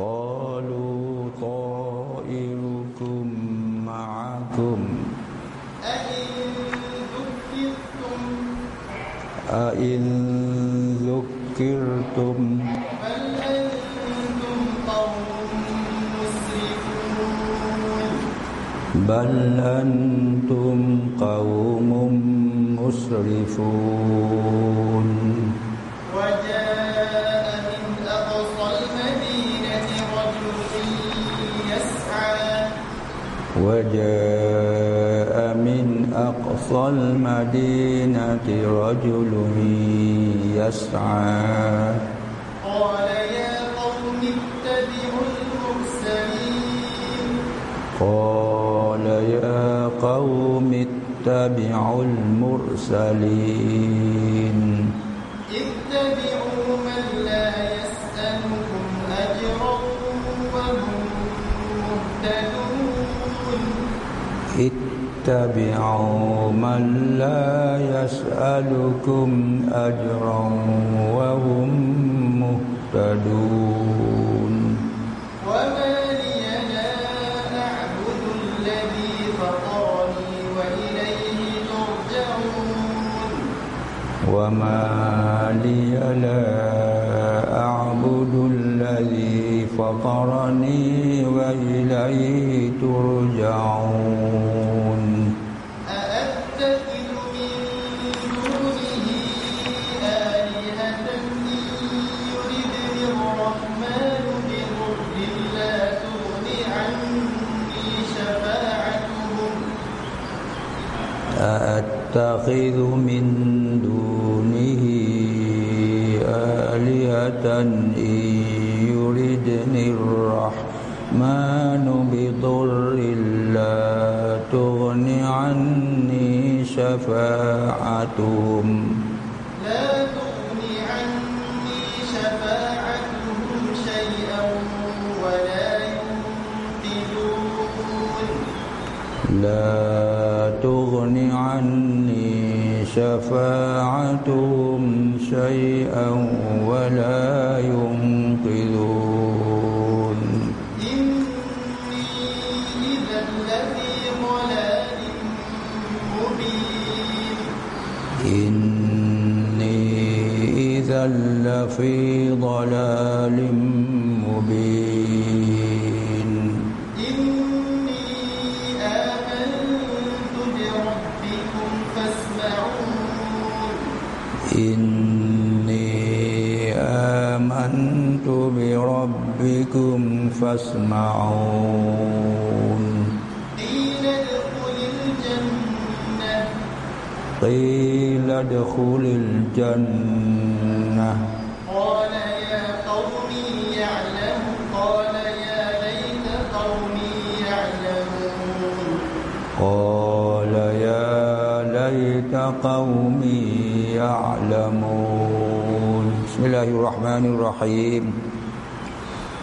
قالوا طائركم معكم. أئن ذكرتم بل أنتم قوم مسرفون. بل أنتم قوم مسرفون وجاء من أقصى المدينة رجل يسعى وجاء من أقصى المدينة رجل يسعى. قال يا قوم اتبعوا المرسلين. قال يا قوم اتبعوا المرسلين. اتبعوا من لا يسألكم أجرا وهم مهتدون. وما لي لا أعبد الذي فطرني وإليه ترجعون. وما لي لا أعبد الذي فطرني وإليه أأتخذ من دونه آلهة إن يردني الرحمن بضر لا تغن عني شفاعتهم. شفاعتهم شيئا ولا ينقذون. إني إذا لفي ضلال مبين إني إذا لفي ضلال فاسمعون. قيل ادخل الجنة. قيل ادخل الجنة. قال يا قومي يعلم. قال يا ليت قومي يعلمون. قال يا ليت قومي يعلمون. بسم الله الرحمن الرحيم.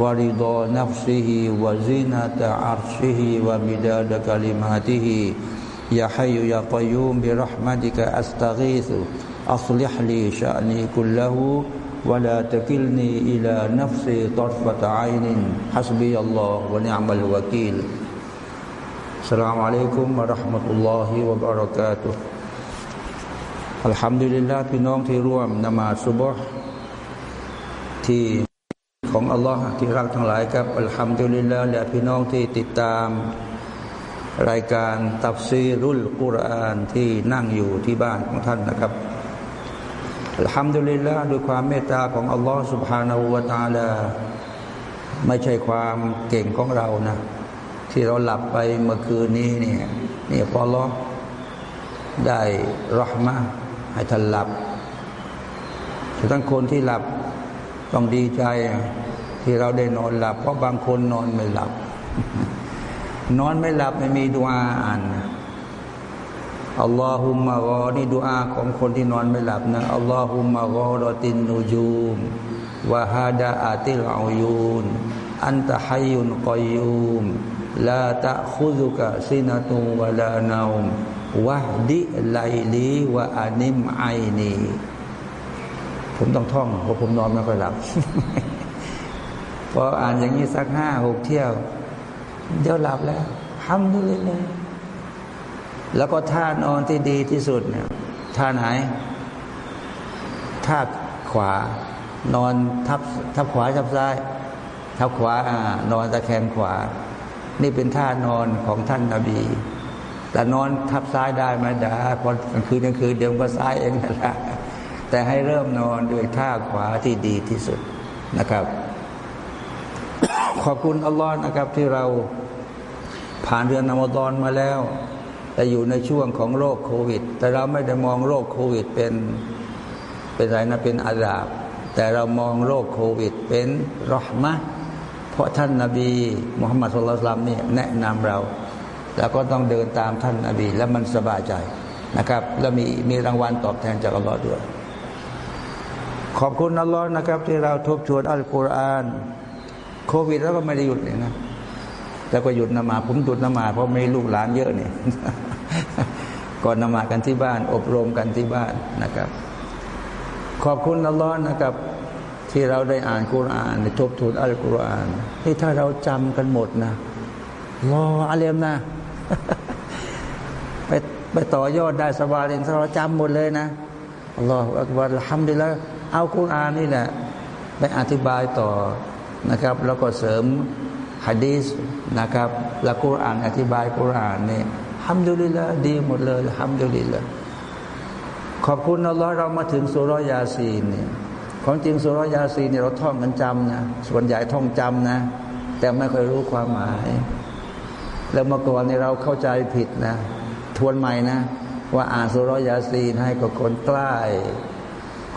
ورضا نفسه وزنة عرشه ومداد كلماته يا حي يا قيوم برحمتك أستغيث أصلح لي شأني كله ولا تكلني إلى نفسي طرفة عين حسبي الله ونعم الوكيل السلام عليكم ورحمة الله وبركاته الحمد لله พี่น้องที่ร่วมนมาสุบฮ์ที่ ของอัลลอฮ์ที่รักทั้งหลายครับอัลฮัมดุลิลลาห์และพี่น้องที่ติดตาม รายการตับซีรุลกุรอานที่นั่งอยู่ที่บ้านของท่านนะครับอัลฮัมดุลิลลาห์ด้วยความเมตตาของอัลลอฮ์สุบฮานาอูวาตาลาไม่ใช่ความเก่งของเรานะ ที่เราหลับไปเมื่อคืนนี้เนี่ยเนี่ยพอลอได้รหมะให้ท่านหลับทั้งคนที่หลับ ต้องดีใจที่เราได้นอนหลับ เพราะบางคนนอนไม่หลับ นอนไม่หลับไม่มีดวงอ่านอัลลอฮุมะกอนี่ดูอาของคนที่นอนไม่หลับนะอัลลอฮุมะกอรตินนูจูมวะฮาดาอาติลอายูนอันตะฮัยุนกอยูมลาตะคุซุกะซินาตุวะลานาอุมวะดิไลลีวะอานิมไอนี ผมต้องท่องเพราะผมนอนไม่ค่อยหลับพออ่านอย่างนี้สักห้าหกเที่ยว เดี๋ยวหลับแล้วทำดูเลยเลยแล้วก็ท่านอนที่ดีที่สุดเนี่ยท่าไหนท่าขวานอนทับทับขวาทับซ้าย ทับขวาอ่านอนตะแคงขวา นี่เป็นท่านอนของท่านนาบีแต่นอนทับซ้ายได้ไหมได้พอกลางคืนกลางคืนเดี๋ยวก็ซ้ายเองนะละ แต่ให้เริ่มนอนด้วยท่าขวาที่ดีที่สุดนะครับ ขอบคุณอัลลอฮ์นะครับที่เราผ่านเดือนนมฎอนมาแล้ว แต่อยู่ในช่วงของโรคโควิด แต่เราไม่ได้มองโรคโควิดเป็นเป็นอะไรนะเป็นอาดาบ แต่เรามองโรคโควิด เป็นรหมะเพราะท่านนาบีมุฮัมมัดสุลตัลนี่แนะนำเรา แล้วก็ต้องเดินตามท่านนาบี แล้วมันสบายใจนะครับ แล้วมีมีรางวัลตอบแทนจากอัลลอฮ์ด้วย ขอบคุณอัลลอฮ์นะครับ ที่เราทบทวนอัลกุรอานโควิดแล้วก็ไม่ได้หยุดเลยนะแล้วก็หยุดนมาผมหยุดนมาเพราะไม่ลูกหลานเยอะเนี่ยก่อนนมากันที่บ้าน อบรมกันที่บ้านนะครับ ขอบคุณอัลลอฮ์นะครับ ที่เราได้อ่านกุรอานทบทวนอัลกุรอานนี่ถ้าเราจำกันหมดนะรออาเลมนะไปไปต่อยอดได้สบายเลยถ้าเราจำหมดเลยนะอัลลอฮฺอักบารทำดีแล้ว เอากุรอานนี่แหละไปอธิบายต่อนะครับ แล้วก็เสริมฮะดีสนะครับ และกุรอานอธิบายกุรอานเนี่ยฮัมดุลิลละดีหมดเลยฮัมดุลิลละขอบคุณอัลลอฮ์เรามาถึงสุรยาซีนเนี่ยของจริงสุรยาซีนเนี่ยเราท่องกันจำนะส่วนใหญ่ท่องจำนะ แต่ไม่ค่อยรู้ความหมาย แล้วเมื่อก่อนเนี่ยเราเข้าใจผิดนะ ทวนใหม่นะ ว่าอ่านสุรยาซีนให้กับคนใกล้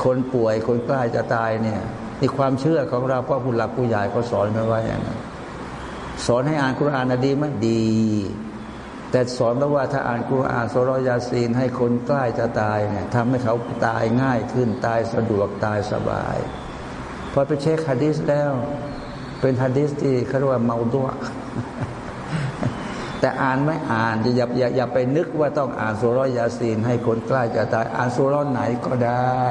คนป่วยคนใกล้จะตายเนี่ยนี่ความเชื่อของเราเพราะผู้หลักผู้ใหญ่เขาสอนกันไว้อย่างนั้นสอนให้อ่านคุรานดีไหมดี แต่สอนแล้วว่าถ้าอ่านคุรานโซรยาซีนให้คนใกล้จะตายเนี่ยทำให้เขาตายง่ายขึ้นตายสะดวกตายสบาย พอไปเช็คฮะดิษแล้ว เป็นฮะดิษที่เขาเรียกว่าเมาตัวแต่อ่านไม่อ่านอย่าอย่าอย่าไปนึกว่าต้องอ่านสุรยาซีนให้คนใกล้จะตาย อ่านสุรไหนก็ได้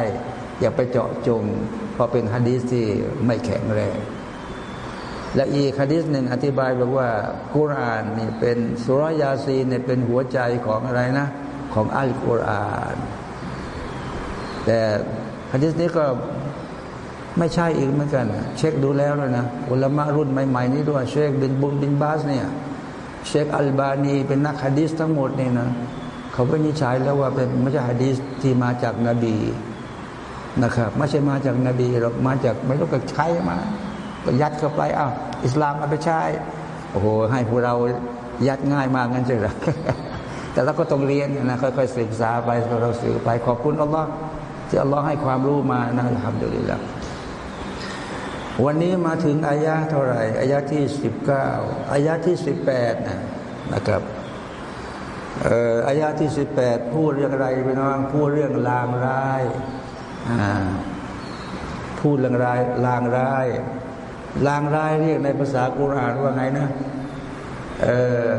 อย่าไปเจาะจงเพราะเป็นฮะดิษที่ไม่แข็งแรงและอีกคดีสหนึ่งอธิบายบอกว่ากุรานนี่เป็นสุรยาซีเนี่ยเป็นหัวใจของอะไรนะ ของอัลกุรอานแต่คดีสนี้ก็ไม่ใช่อีกเหมือนกัน เช็คดูแล้วเลยนะอุลามะรุ่นใหม่ๆนี้ด้วยเชคบินบุญบินบาสเนี่ยเชคอัลบานีเป็นนักฮะดีษทั้งหมดเนี่ยนะ เขาไม่นิชัยแล้วว่าเป็นไม่ใช่ฮะดีษที่มาจากนบี นะครับ ไม่ใช่มาจากนบีหรอกมาจากไม่รู้กับใช้มา ก็ยัดเข้าไปอ้าวอิสลามมาไปใช้โอ้โหให้พวกเรายัดง่ายมากงั้นใช่หรอแต่เราก็ต้องเรียนนะค่อยๆศึกษาไปเราสื่อไปขอบคุณอัลลอฮ์ที่อัลลอฮ์ให้ความรู้มานะทำดีแล้ววันนี้มาถึงอายะเท่าไหร่อายะที่สิบเก้าอายะที่สิบแปดนะนะครับอายะที่สิบแปดพูดเรื่องอะไรไปน้องพูดเรื่องลางร้าย พูดเรื่องร้ายลางร้ายลางร้ายเรียกในภาษากุรานว่าไงนะเออ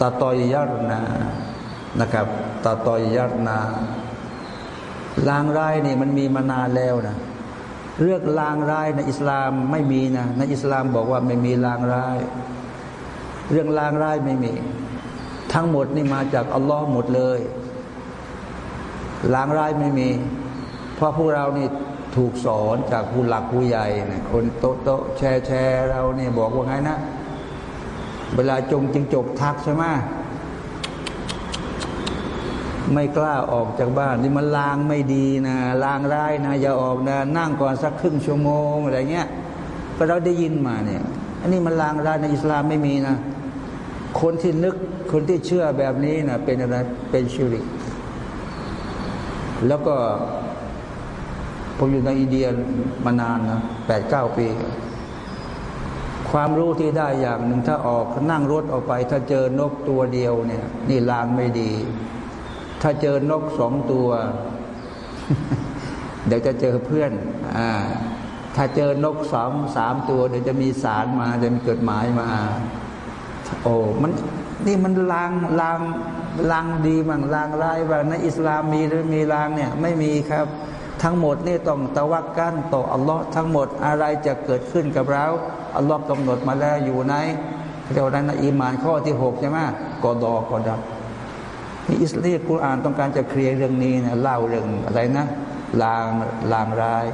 ตาตอยยารนานะครับตาตอยยารนาลางร้ายนี่มันมีมานานแล้วนะเรื่องลางร้ายในอิสลามไม่มีนะในอิสลามบอกว่าไม่มีลางร้าย เรื่องลางร้ายไม่มี ทั้งหมดนี่มาจากอัลลอฮ์หมดเลย ลางร้ายไม่มี เพราะพวกเรานี่ถูกสอนจากผู้หลักผู้ใหญ่นะคนโตโตแชร์แชร์เราเนี่ยบอกว่าไงนะ เวลาจงจิงจบทักใช่ไหมไม่กล้าออกจากบ้าน นี่มันลางไม่ดีนะลางร้ายนะอย่าออกนะนั่งก่อนสักครึ่งชั่วโมงอะไรเงี้ยก็เราได้ยินมาเนี่ย อันนี้มันลางร้ายในอิสลามไม่มีนะ คนที่นึกคนที่เชื่อแบบนี้นะเป็นอะไรเป็นชิริ แล้วก็ ผมอยู่ในอินเดียมานานนะแปดเก้าปี ความรู้ที่ได้อย่างหนึ่งถ้าออกนั่งรถออกไป ถ้าเจอนกตัวเดียวเนี่ย นี่ลางไม่ดี ถ้าเจอนกสองตัว เดี๋ยวจะเจอเพื่อน อ่า ถ้าเจอนกสองสามตัว เดี๋ยวจะมีสารมาจะมีจดหมายมา โอ้มัน นี่มันลางลางลางดีบ้างลางร้ายบ้างในอิสลามมีหรือมีลางเนี่ยไม่มีครับ ทั้งหมดนี่ต้องตะวักกันต่ออัลลอฮ์ทั้งหมดอะไรจะเกิดขึ้นกับเราอัลลอฮ์กำหนดมาแล้วอยู่ในเดี๋ยวนั้นอีมานข้อที่หกใช่ไหมกอดอกอดับนี่อิสลามกุรอานต้องการจะเคลียร์เรื่องนี้นะเล่าเรื่องอะไรนะลางลางร้าย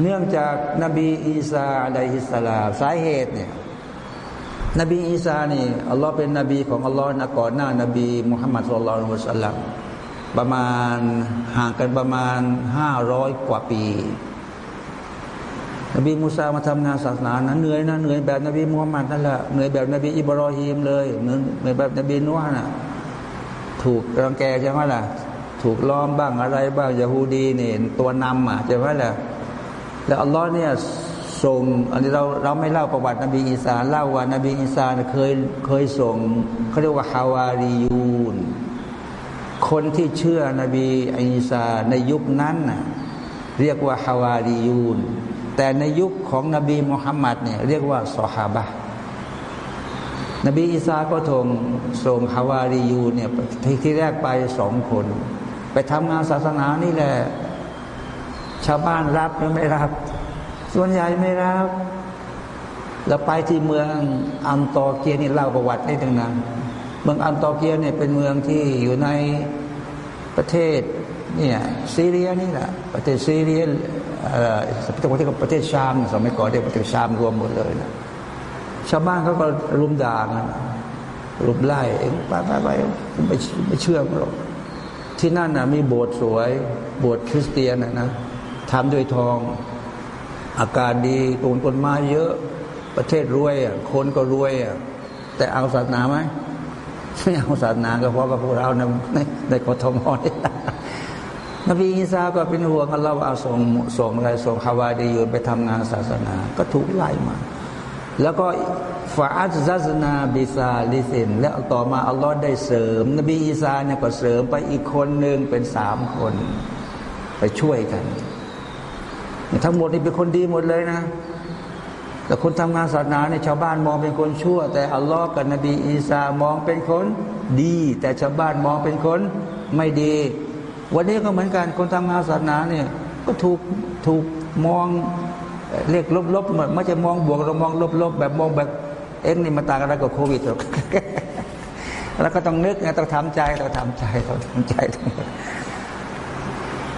เนื่องจากนบีอีสาอะลัยฮิสสลามสาเหตุเนี่ย นบีอีสานี่อัลลอฮ์เป็นนบีของอัลลอฮ์นะก่อนหน้านบีมุฮัมมัดสุลลัลมุสลัมประมาณห่างกันประมาณห้าร้อยกว่าปี นบีมูซามาทำงานศาสนานะเหนื่อยนะเหนื่อยแบบนบีมุฮัมมัดนั่นแหละเหนื่อยแบบนบีอิบรอฮีมเลยเหเหนื่อยแบบนบีเราน่ะถูกรังแกใช่ไหมล่ะ ถูกล้อมบ้างอะไรบ้างยาฮูดีเนี่ยตัวนำอะใช่ไหมล่ะแล้วอัลลอฮ์เนี่ย ส่งอันนี้เราเราไม่เล่าประวัตินบีอีซาเล่าว่านบีอีซาเคยเคยส่งเขาเรียกว่าحواريون คนที่เชื่อนบีอีซาในยุคนั้นน่ะเรียกว่าحواريون แต่ในยุคของนบีมุฮัมมัดเนี่ยเรียกว่าซอฮาบะฮ์นบีอีสาก็ทงส่งฮาวารียูนเนี่ยที่ที่แรกไปสองคน ไปทำงานศาสนานี่แหละ ชาวบ้านรับหรือไม่รับ ส่วนใหญ่ไม่รับ แล้วไปที่เมืองอันตอเกียนี่เล่าประวัติให้ดังนั้น เมืองอันตอเกียเนี่ยเป็นเมืองที่อยู่ในประเทศเนี่ยซีเรียนี่แหละประเทศซีเรียประเทศประเทศชามสมัยก่อนเรียกประเทศชามรวมหมดเลยนะชาวบ้านเขาก็รุมด่ากันรุมไล่เองไปไปไปไม่ไม่เชื่อหรอกที่นั่นนะมีโบสถ์สวย โบสถ์คริสเตียนนะนะทำด้วยทอง อากาศดีต้นต้นไม้เยอะ ประเทศรวยอะคนก็รวยอะแต่เอาศาสนาไหมไม่เอาศาสนาก็เพราะกับพวกเราในในกทมนี่นบีอีสาก็เป็นห่วงอัลลอฮ์เอาส่งส่งอะไรส่งฮาวาดีอยู่ไปทำงานศาสนา ก็ถูกไล่มา แล้วก็ฟาอัซัสนาบิซาลิสิน แล้วต่อมาอัลลอฮ์ได้เสริม นบีอีสาเนี่ยก็เสริมไปอีกคนหนึ่งเป็นสามคน ไปช่วยกัน ทั้งหมดนี่เป็นคนดีหมดเลยนะ แต่คนทำงานศาสนาเนี่ยชาวบ้านมองเป็นคนชั่ว แต่อัลลอฮ์กับนบีอีสามองเป็นคนดี แต่ชาวบ้านมองเป็นคนไม่ดี วันนี้ก็เหมือนกันคนทำงานศาสนาเนี่ยก็ถูกถูกมองเรียกลบๆเหมือนไม่จะมองบวกเรามองลบๆแบบมองแบบเอ็งนี่มาต่างอะไรกับโควิดหรอกแล้วก็ต้องนึกไงต้องทำใจต้องทำใจต้องทำใจ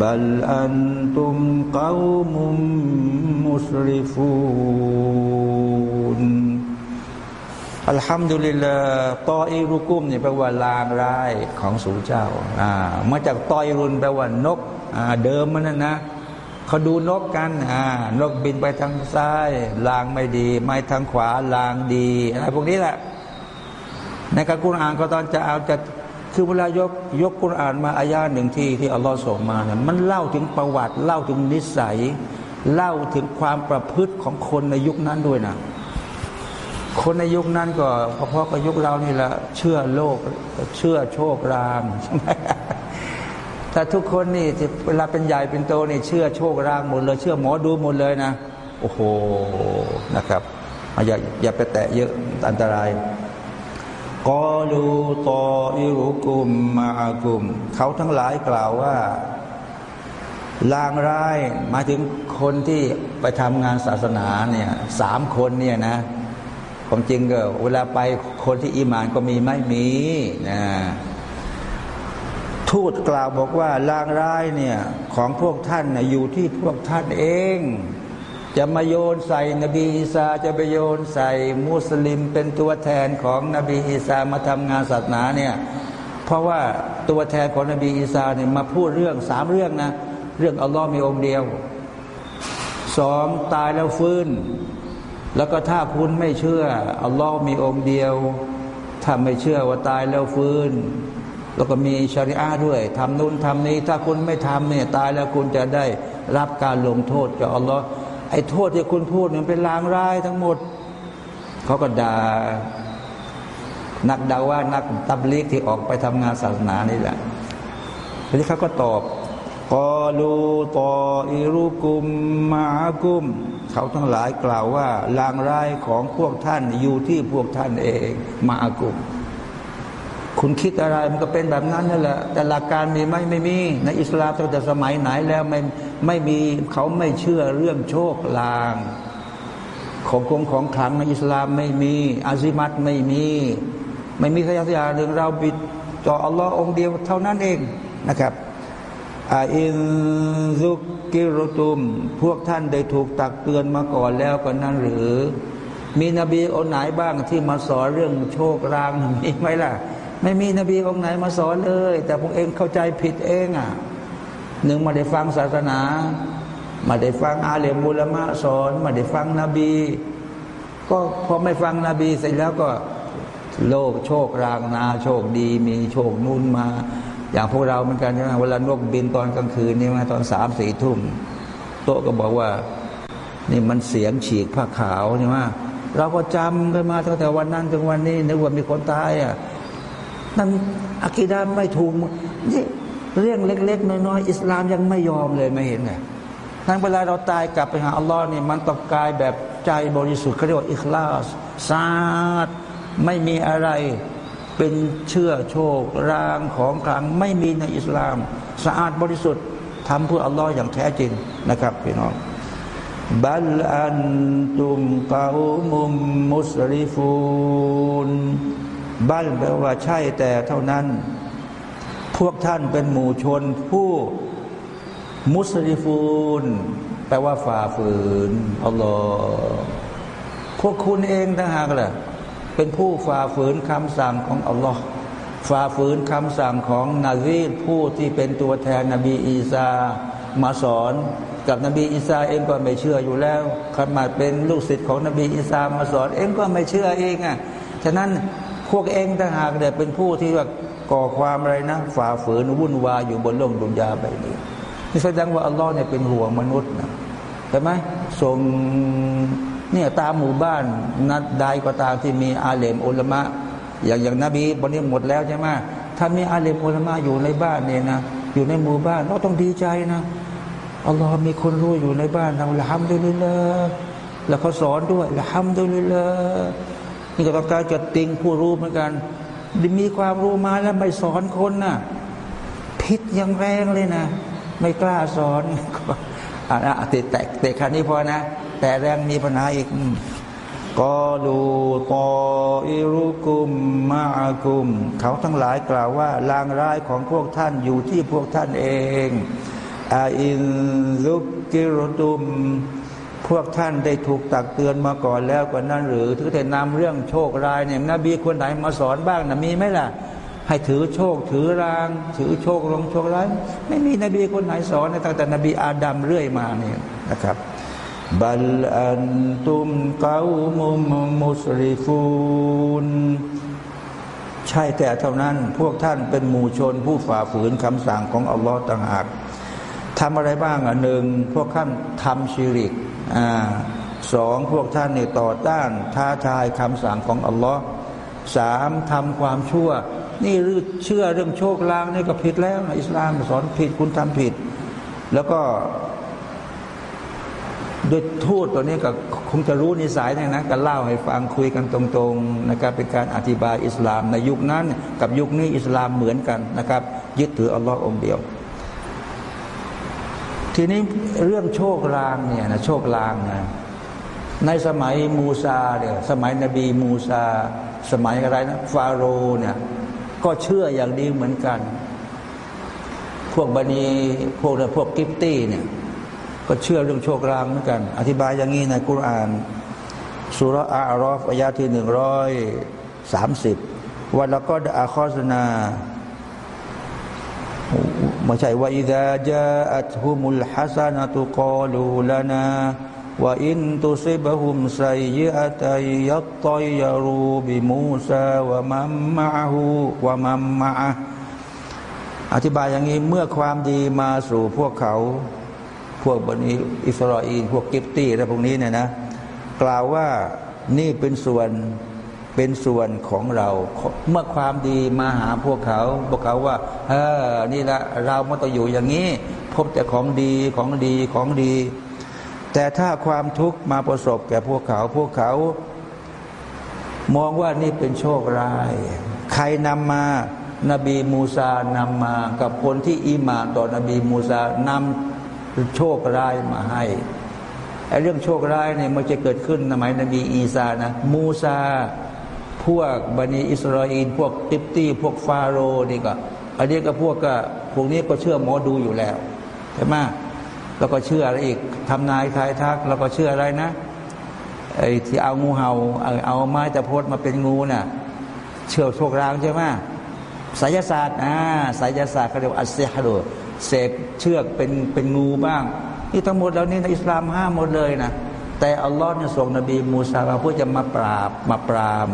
بل أنتم قوم مسرفون อัลฮัมดุลิลลาตออิรุกุมเนี่ยแปลว่าลางร้ายของสูเจ้าอ่ามาจากตออิรุนแปลว่านกเดิมมันนะนะเขาดูนกกันนกบินไปทางซ้ายลางไม่ดี ไม่ทางขวาลางดีอะไรพวกนี้แหละ ในการกุณอ่านก็ตอนจะเอาจะ คือเวลายกยกกุรอานมาอายาหนึ่งที่ที่อัลลอฮ์ส่งมาเนี่ยมันเล่าถึงประวัติ เล่าถึงนิสัย เล่าถึงความประพฤติของคนในยุคนั้นด้วยนะ คนในยุคนั้นก็พอๆกับยุคเรานี่แหละเชื่อโลกเชื่อโชครางใช่ไหมแต่ทุกคนนี่เวลาเป็นใหญ่เป็นโตนี่เชื่อโชครางหมดเลย เชื่อหมอดูหมดเลยนะ โอ้โหนะครับอย่าอย่าไปแตะเยอะอันตราย กอลูตออิรุกุมมาอากุม เขาทั้งหลายกล่าวว่า ลางร้ายมาถึงคนที่ไปทำงานศาสนาเนี่ยสามคนเนี่ยนะความจริงก็เวลาไปคนที่อิมานก็มีไม่มีนะทูตกล่าวบอกว่าลางร้ายเนี่ยของพวกท่านนะอยู่ที่พวกท่านเอง จะมาโยนใส่นบีอีสาจะไปโยนใส่มุสลิมเป็นตัวแทนของนบีอีสามาทำงานศาสนาเนี่ยเพราะว่าตัวแทนของนบีอีสาเนี่ยมาพูดเรื่องสามเรื่องนะ เรื่องอัลลอฮ์มีองค์เดียวสองตายแล้วฟื้น แล้วก็ถ้าคุณไม่เชื่ออัลลอฮ์มีองค์เดียว ถ้าไม่เชื่อว่าตายแล้วฟื้น แล้วก็มีชริอาด้วยทำนู่นทำนี้ ถ้าคุณไม่ทำเนี่ยตายแล้วคุณจะได้รับการลงโทษจากอัลลอฮ์ ไอ้โทษที่คุณพูดเนี่ยเป็นลางร้ายทั้งหมด เขาก็ด่านักดาว่านักตับลิกที่ออกไปทำงานศาสนานี่แหละทีนี้เขาก็ตอบกอลูตออิรุกุมมากุม เขาทั้งหลายกล่าวว่า ลางร้ายของพวกท่านอยู่ที่พวกท่านเองมากุม คุณคิดอะไรมันก็เป็นแบบนั้นนั่นแหละ แต่หลักการมีไหมไม่มี ในอิสลามตั้งแต่สมัยไหนแล้วไม่ไม่มีเขาไม่เชื่อเรื่องโชคลาง ของคงของขลังในอิสลามไม่มีอาซิมัตไม่มี ไม่มีสัญญาหนึ่องเราบิดต่ออัลลอฮ์องเดียวเท่านั้นเองนะครับอินซุกิรุตุม พวกท่านได้ถูกตักเตือนมาก่อนแล้วก็นั่นหรือ มีนบีองค์ไหนบ้างที่มาสอนเรื่องโชครางมีไหมล่ะ ไม่มีนบีองค์ไหนมาสอนเลย แต่พวกเองเข้าใจผิดเองอะหนึ่งมาได้ฟังศาสนามาได้ฟังอาเลมุลมะสอนมาได้ฟังนบี ก็พอไม่ฟังนบีเสร็จแล้วก็โลกโชครางนาโชคดี มีโชคนุ่นมา อย่างพวกเราเหมือนกันใช่ไหมเวลานกบินตอนกลางคืนนี่มาตอนสามสี่ทุ่มโต๊ะก็บอกว่า นี่มันเสียงฉีกผ้าขาวใช่ไหมเราก็จำกันมาตั้งแต่วันนั้นถึงวันนี้นึกว่ามีคนตายอะ นั่นอากิดาไม่ถูกนี่เรื่องเล็ก ๆ น้อยๆอิสลามยังไม่ยอมเลยไม่เห็นไงนั้นเวลาเราตายกลับไปหาอัลลอฮ์นี่มันต้องกายแบบใจบริสุทธิ์เขาเรียกว่าอิคลาสซาดไม่มีอะไรเป็นเชื่อโชครางของกลางไม่มีในอิสลาม สะอาดบริสุทธิ์ทำเพื่ออัลลอฮ์อย่างแท้จริงนะครับพี่น้องบัลอันตุมกาอุมุมมุสลิฟูน บัลแปลว่าใช่แต่เท่านั้น พวกท่านเป็นหมู่ชนผู้มุสลิฟูนแปลว่าฝ่าฝืนอัลลอฮ์พวกคุณเองต่างหากแหละเป็นผู้ฝ่าฝืนคำสั่งของอัลลอฮ์ฝ่าฝืนคำสั่งของนาซีผู้ที่เป็นตัวแทนนบีอีสามาสอนกับนบีอีสาเองก็ไม่เชื่ออยู่แล้วขมาเป็นลูกศิษย์ของนบีอีสามาสอนเองก็ไม่เชื่อเองอะฉะนั้น พวกเองต่างหากเนี่ยเป็นผู้ที่ว่าก่อความอะไรนะฝ่าฝืนวุ่นวายอยู่บนโลกดุนยาไปนี้นี่แสดงว่าอัลลอฮ์เนี่ยเป็นห่วงมนุษย์นะใช่ไหมส่งเนี่ยตามหมู่บ้านนัดใดก็ตามที่มีอาเลมอุลมะอย่างอย่างนบีวันนี้หมดแล้วใช่ไหมถ้ามีอาเลมอุลมะอยู่ในบ้านเนี่ยนะอยู่ในหมู่บ้านเราต้องดีใจนะอัลลอฮ์มีคนรู้อยู่ในบ้านเราละฮัมดุลิลละแล้วเขาสอนด้วยละฮัมดุลิลละ นี่ก็ต้องการจะติงผู้รู้เหมือนกันมีความรู้มาแล้วไม่สอนคนนะ่ะพิษยังแรงเลยนะ ไม่กล้าสอนอ่าติดแตกเตะคันนี้พอนะ แต่แรงมีปัญหาอีกกอลูตออิรุกุมมากุม เขาทั้งหลายกล่าวว่าลางร้ายของพวกท่านอยู่ที่พวกท่านเองอาอินลุกกิรตุม พวกท่านได้ถูกตักเตือนมาก่อนแล้วกว่านั้น หรือถือแต่นำเรื่องโชครายเนี่ยนบีคนไหนมาสอนบ้างนะมีไหมล่ะ ให้ถือโชคถือราง ถือโชคลงโชคร้าย ไม่มีนบีคนไหนสอนตั้งแต่นบีอาดัมเรื่อยมาเนี่ยนะครับบัลอันตุมเกามุมมุสริฟูนใช่แต่เท่านั้นพวกท่านเป็นหมู่ชนผู้ฝ่าฝืนคำสั่งของอัลลอฮ์ต่างหากทำอะไรบ้างอะหนึ่งพวกท่านทำชีริก อ่าสองพวกท่านเนี่ยต่อต้านท้าทายคำสั่งของอัลลอฮ์สามทำความชั่ว นี่เชื่อเรื่องโชคลางนี่ก็ผิดแล้วนะอิสลามสอนผิดคุณทำผิด แล้วก็โดยทูตตัวนี้ก็คงจะรู้นิสัยนี่นะก็เล่าให้ฟังคุยกันตรงๆนะครับเป็นการอธิบายอิสลามในยุคนั้น กับยุคนี้อิสลามเหมือนกันนะครับ ยึดถืออัลลอฮ์องเดียว ทีนี้เรื่องโชคลางเนี่ยนะโชคลางนะในสมัยมูซาเนี่ยสมัยนบีมูซา สมัยอะไรนะฟาโรเนี่ยก็เชื่ออย่างดีเหมือนกัน พวกบันีพวกพวกกิฟตี้เนี่ยก็เชื่อเรื่องโชคลางเหมือนกัน อธิบายอย่างนี้ในกุรอานสุรอารอฟอายาที่หนึ่งร้อยสามสิบวันละก็อาคอสนา ไม่ใช่ว่าอิดะจาอัตฮุมุลฮัสานตุกอลูลานาว่าอินตุซิบฮุมไซยะตัยยัตตยรูบิมูซาวะมัมมะฮูวะมัมมะอธิบายอย่างนี้เมื่อความดีมาสู่พวกเขา พวกบันิอิสราเอลพวกกิฟตี้และพวกนี้เนี่ยนะ กล่าวว่านี่เป็นส่วน เป็นส่วนของเรา เมื่อความดีมาหาพวกเขาบอกเขาว่า เออ นี่ละเราไม่ต้องอยู่อย่างนี้ พบแต่ของดีของดีของดี แต่ถ้าความทุกข์มาประสบแก่พวกเขา พวกเขา มองว่านี่เป็นโชคร้าย ใครนำมานบีมูซานำมากับคนที่อิมานต่อนบีมูซานำโชคร้ายมาให้ไอ้เรื่องโชคร้ายเนี่ยมันจะเกิดขึ้นสมัยนบีอีสานะ มูซา พวกบันิอิสราเอลพวกติปตี้พวกฟาโรนี่ก็อันนี้ก็พวกก็พวกนี้ก็เชื่อหมอดูอยู่แล้วใช่ไหมแล้วก็เชื่ออะไรอีกทำนายทายทัก แล้วก็เชื่ออะไรนะไอ้ที่เอางูเห่าเอาไม้ตะพดมาเป็นงูน่ะเชื่อโชคร้างใช่ไหมสายศาสตร์อ่าสายศาสตร์เขาเรียกอัสเซฮโดเสกเชือกเป็นเป็นงูบ้างนี่ทั้งหมดแล้วนี่ในอิสลามห้ามหมดเลยนะแต่อัลลอฮ์เนี่ยส่งนบีมูซามาเพื่อจะมาปราบมาปราม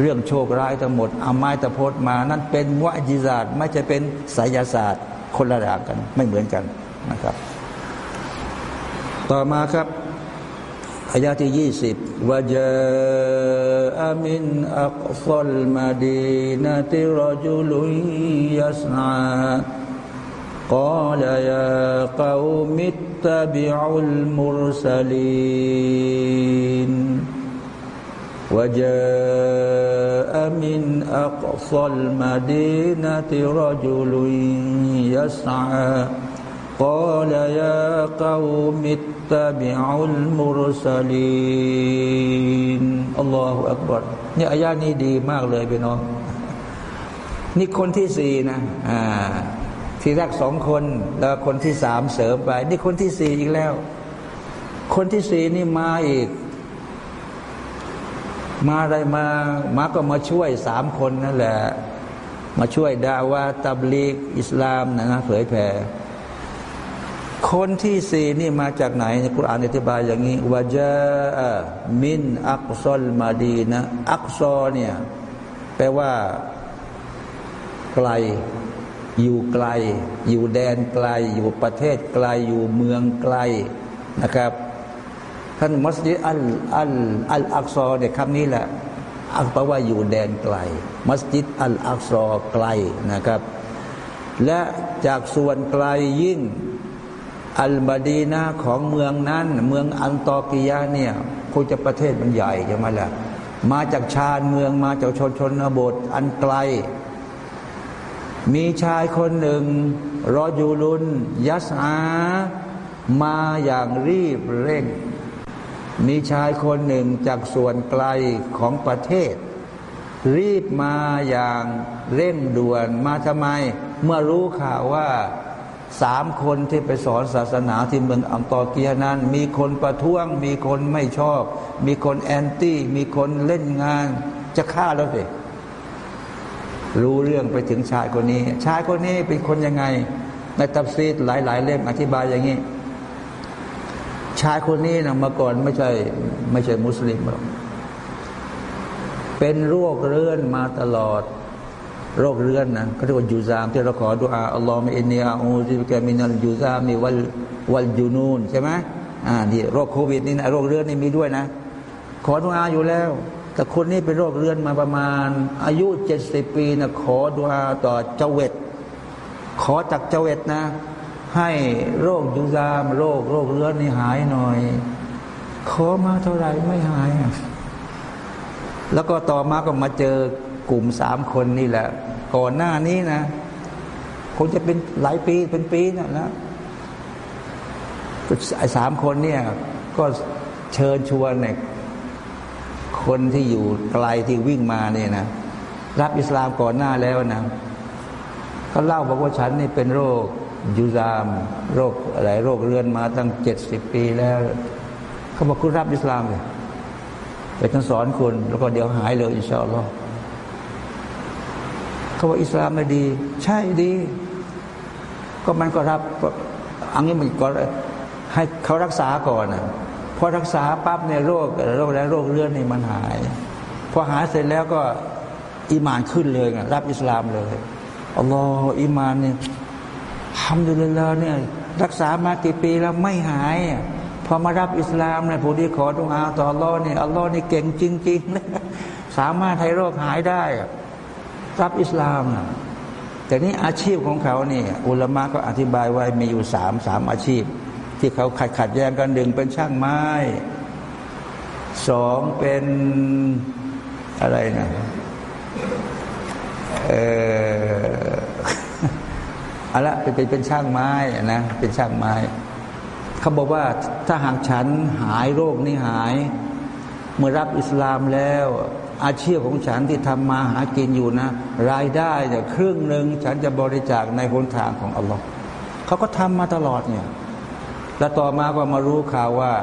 เรื่องโชคร้ายทั้งหมดเอาไม้ตะพดมา นั่นเป็นวะจิศาสตร์ไม่จะเป็นไสยศาสตร์คนละอย่างกัน ไม่เหมือนกันนะครับ ต่อมาครับอายาที่ยี่สิบวะจามินอักซัลมาดีนติรจุลุยัสนา قال يا قوم اتبعوا المرسلين وجاء من أقصى المدينة رجل يسعى قال يا قوم اتبعوا المرسلين الله أكبر นี่อายานี้ดีมากเลยพี่น้องนี่คนที่สี่นะอ่าทีแรกสองคนแล้วคนที่สามเสริมไป นี่คนที่สี่อีกแล้ว คนที่สี่นี่มาอีก มาอะไรมามาก็มาช่วยสามคนนั่นแหละ มาช่วยดาวาตับลีก อิสลามนะนะเผยแผ่คนที่สี่นี่มาจากไหนในคุรานอธิบายอย่างนี้วาจามิน อักซอลมาดีนะ อักซอเนี่ยแปลว่า ไกล อยู่ไกล อยู่แดนไกล อยู่ประเทศไกล อยู่เมืองไกลนะครับ ท่านมัสยิดอัลอัลอัลอักซอเนี่ยคำนี้แหละอักแปลว่าอยู่แดนไกล มัสยิดอัลอักซอไกลนะครับ และจากส่วนไกลยิ่งอัลบาดีนาของเมืองนั้น เมืองอันตอกิยาเนี่ยคงจะประเทศมันใหญ่ใช่ไหมล่ะมาจากชาญเมืองมาจากชนชนบทอันไกล มีชายคนหนึ่ง รออยู่ลุน ยัสอา มาอย่างรีบเร่ง มีชายคนหนึ่งจากส่วนไกลของประเทศ รีบมาอย่างเร่งด่วนมาทำไม เมื่อรู้ข่าวว่าสามคนที่ไปสอนศาสนาที่เมืองอังตอเกียนั้น มีคนประท้วง มีคนไม่ชอบ มีคนแอนตี้ มีคนเล่นงาน จะฆ่าแล้วสิรู้เรื่องไปถึงชายคนนี้ ชายคนนี้เป็นคนยังไง ในตับซีดหลาย ๆ เล่มอธิบายอย่างนี้ ชายคนนี้นะมาก่อนไม่ใช่ไม่ใช่มุสลิมหรอกเป็นโรคเรื้อนมาตลอด โรคเรื้อนนะเขาเรียกว่ายูซาม ที่เราขอดุอาอัลลอฮฺอินเนียอูซิบกามินัลยูซามีวัลวัลยูนูนใช่ไหมอ่าที่โรคโควิดนี่นะโรคเรื้อนนี่มีด้วยนะ ขอดุอาอยู่แล้ว แต่คนนี้เป็นโรคเรื้อนมาประมาณ อายุเจ็ดสิบปีนะขอดุอาต่อเจเวตขอจากเจเวตนะ ให้โรคยูซามโรคโรคเรื้อนนี่หายหน่อย ขอมาเท่าไหร่ไม่หาย แล้วก็ต่อมาก็มาเจอกลุ่มสามคนนี่แหละ ก่อนหน้านี้นะคงจะเป็นหลายปีเป็นปีนะนะไอ้สามคนเนี่ย ก็เชิญชวนเนี่ยคนที่อยู่ไกลที่วิ่งมาเนี่ยนะรับอิสลามก่อนหน้าแล้วนะเขาเล่าบอกว่าฉันนี่เป็นโรค ยูซาม โรคอะไรโรคเรือนมาตั้งเจ็ดสิบปีแล้ว เขาบอกคุณรับอิสลามเลยไปทั้งสอนคุณแล้วก็เดี๋ยวหายเลยอินชาอัลลอฮ์เขาว่าอิสลามไม่ดี ใช่ดี ก็มันก็รับอันนี้มันก็ให้เขารักษาก่อนนะพอรักษาปั๊บเนี่ยโรคโรคแล้วโรคเรื้อนนี่มันหายพอหายเสร็จแล้วก็อีมานขึ้นเลยรับอิสลามเลยอัลลอฮ์อีมานเนี่ย ทำดูเลยเนี่ยรักษามากี่ปีแล้วไม่หายพอมารับอิสลามเนี่ยผู้ที่ขอดุอาต่ออัลลอฮ์เนี่ยอัลลอฮ์นี่เก่งจริงๆสามารถให้โรคหายได้ รับอิสลามนะแต่นี้อาชีพของเขาเนี่ยอุลามะก็อธิบายไว้มีอยู่สามสามอาชีพ ที่เขาขัดขัดแย้งกันหนึ่งเป็นช่างไม้สองเป็นอะไรนะเออ อะไรเป็นเป็นช่างไม้นะเป็นช่างไม้เขาบอกว่าถ้าหากฉันหายโรคนี้หาย เมื่อรับอิสลามแล้ว อาชีพของฉันที่ทำมาหากินอยู่นะ รายได้เนี่ยครึ่งหนึ่งฉันจะบริจาคในหนทางของอัลลอฮ์เขาก็ทำมาตลอดเนี่ย แล้วต่อมาก็มารู้ข่าวว่า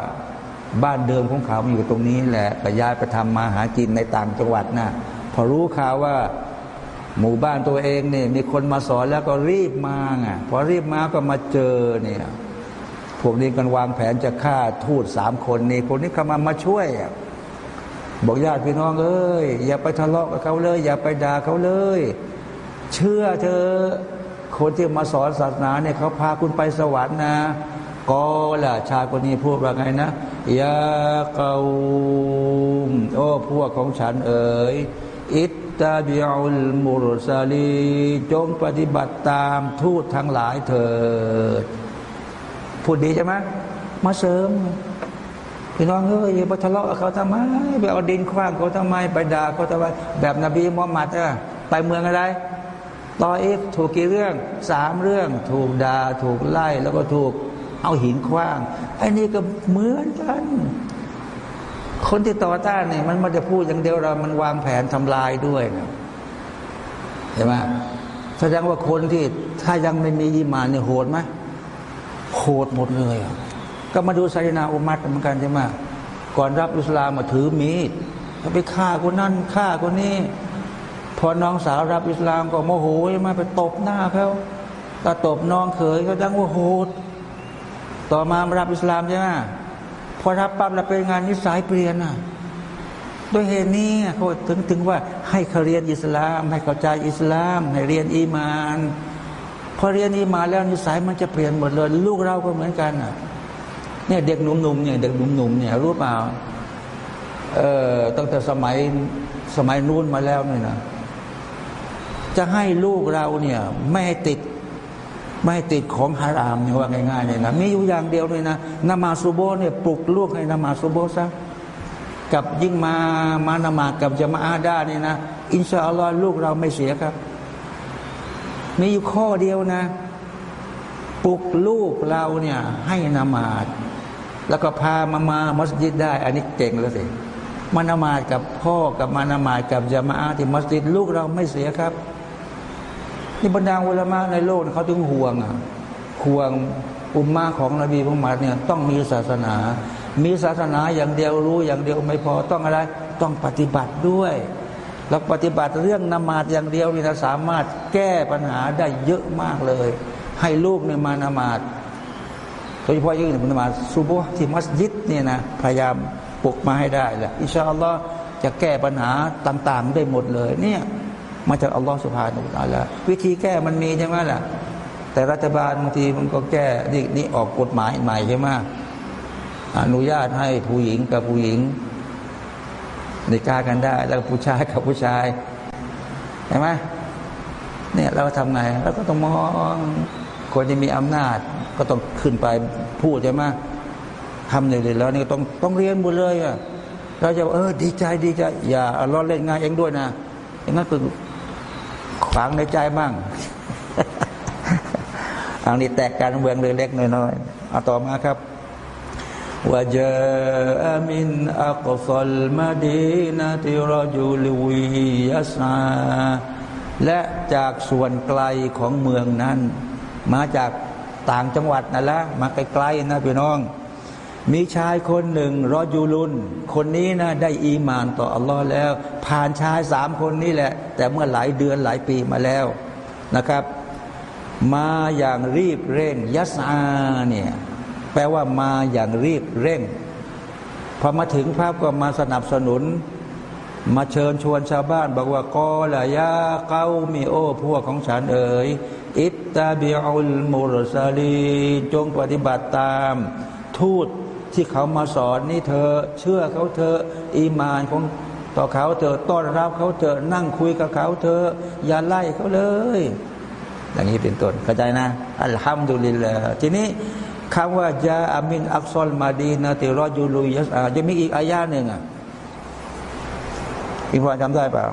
บ้านเดิมของเขาอยู่ตรงนี้แหละก็ย้ายไปทำมาหากินในต่างจังหวัดนะพอรู้ข่าวว่า หมู่บ้านตัวเองเนี่ยมีคนมาสอนแล้วก็รีบมาไงพอรีบมาก็มาเจอเนี่ยพวกนี้กันวางแผนจะฆ่าทูตสามคนนี่พวกนี้เขามามาช่วย บอกญาติพี่น้องเอ้ยอย่าไปทะเลาะกับเขาเลย อย่าไปด่าเขาเลย เชื่อเธอ คนที่มาสอนศาสนาเนี่ยเขาพาคุณไปสวรรค์นะก็ล่ะชายคนนี้พูดว่าไงนะยาเกาโอ้พวกของฉันเอ๋ยอิต ตาบิอุลมุรซาลีจงปฏิบัติตามทูตทั้งหลายเถิดพูดดีใช่ไหมมาเสริมพี่น้องเอ้ยไปทะเลาะเขาทำไมไปเอาดินคว้างเขาทำไมไปด่าเขาทำไมแบบนบีมุฮัมมัดอะไปเมืองอะไรต่อเอฟถูกกี่เรื่องสามเรื่อง ถูกด่าถูกไล่แล้วก็ถูกเอาหินคว้างไอ้นี่ก็เหมือนกัน คนที่ต่อต้านเนี่ยมันไม่ได้พูดอย่างเดียวเรา มันวางแผนทำลายด้วยนะเห็นไหมแสดงว่าคนที่ถ้ายังไม่มีอิมานเนี่ยโหดไหมโหดหมดเลย ก็มาดูไซนาอุมัดเหมือนกันใช่ไหมก่อนรับอิสลามมาถือมีดไปฆ่าคนนั้นฆ่าคนนี้พอน้องสาวรับอิสลามก็โมโหใช่ไหมไปตบหน้าเขาตาตบน้องเขยก็ดังว่าโหด ต่อมารับอิสลามใช่ไหม พอรับปั๊บแล้วเป็นงานนิสัยเปลี่ยนอะด้วยเหตุนี้เขาถึงถึงว่าให้เขาเรียนอิสลาม ให้เข้าใจอิสลาม ให้เรียนอีมานพอเรียนอีมานแล้วนิสัยมันจะเปลี่ยนหมดเลย ลูกเราก็เหมือนกันอะเนี่ยเด็กหนุ่มๆเนี่ยเด็กหนุ่มๆเนี่ยรู้เปล่าเออตั้งแต่สมัยสมัยนู้นมาแล้วเนี่ยนะจะให้ลูกเราเนี่ย ไม่ให้ติด ไม่ติดของฮารามเนี่ยว่าง่ายๆเนี่ยนะมีอยู่อย่างเดียวเลยนะนามาซูโบเนี่ยปลุกลูกให้นามาซูโบซะกับยิ่งมามานมากับจะมาอาดาเนี่ยนะอินชาอัลลอฮ์ลูกเราไม่เสียครับ มีอยู่ข้อเดียวนะ ปลุกลูกเราเนี่ยให้นามาดแล้วก็พามามามัสยิดได้ อันนี้เก่งแล้วสิมานามาดกับพ่อกับมานามาดกับจามาอาที่มัสยิดลูกเราไม่เสียครับ นี่บรรดาอุลามะในโลกเขาถึงห่วงอะห่วงอุมมาของนบีมุฮัมมัดเนี่ยต้องมีศาสนา มีศาสนาอย่างเดียวรู้อย่างเดียวไม่พอต้องอะไร ต้องปฏิบัติด้วยแล้วปฏิบัติเรื่องนมาดอย่างเดียวนี่เราสามารถแก้ปัญหาได้เยอะมากเลย ให้ลูกเนี่ยมานมาดโดยเฉพาะยิ่งในนมาซูโบที่มัสยิดเนี่ยนะพยายามปลุกมาให้ได้แหละอินชาอัลลอฮ์จะแก้ปัญหาต่าง ๆ ได้หมดเลยเนี่ย มาจากอัลลอฮฺสุบฮานุตาละวิธีแก้มันมีใช่ไหมล่ะ แต่รัฐบาลบางทีมันก็แก้นี่นี่ออกกฎหมายใหม่ใช่ไหมอนุญาตให้ผู้หญิงกับผู้หญิงในกากันได้ แล้วผู้ชายกับผู้ชายเห็นไหมเนี่ยเราทำไงเราก็ต้องมองคนที่มีอำนาจ ก็ต้องขึ้นไปพูดใช่ไหมทำเลยแล้วนี่ต้องต้องเรียนหมดเลยอะเราจะเออดีใจดีใจอย่าล้อเล่นงานเองด้วยนะอย่างนั้นคือ ขวางในใจบ้างอันนี้แตกการเมืองเล็กๆน้อยๆเอาต่อมาครับว่าจะอามินอักษลมาดีนาติรจุลวิยัสาและจากส่วนไกลของเมืองนั้น มาจากต่างจังหวัดนั่นแหละมาไกลๆนะพี่น้อง มีชายคนหนึ่งรอยูลุน คนนี้นะได้อีมานต่ออัลลอฮ์แล้ว ผ่านชายสามคนนี้แหละ แต่เมื่อหลายเดือนหลายปีมาแล้วนะครับ มาอย่างรีบเร่งยัสอาเนี่ยแปลว่ามาอย่างรีบเร่งพอมาถึงภาพก็มาสนับสนุน มาเชิญชวนชาวบ้าน บอกว่ากอลายาเก้ามีโอพวกของฉันเอ๋ยอิตตาบิอุลมุรซาลีจงปฏิบัติตาม ทูต ที่เขามาสอนนี่เธอ เชื่อเขาเธอ อีมานของต่อเขาเธอต้อนรับเขาเธอนั่งคุยกับเขาเธอ อย่าไล่เขาเลย อย่างนี้เป็นต้นเข้าใจนะ อัลฮัมดุลิลลาทีนี้คำว่าจาอามินอักซอลมาดีนาติรอยูลุยัสอาจะมีอีกอายาหนึ่งอะอีกพอจำได้เปล่า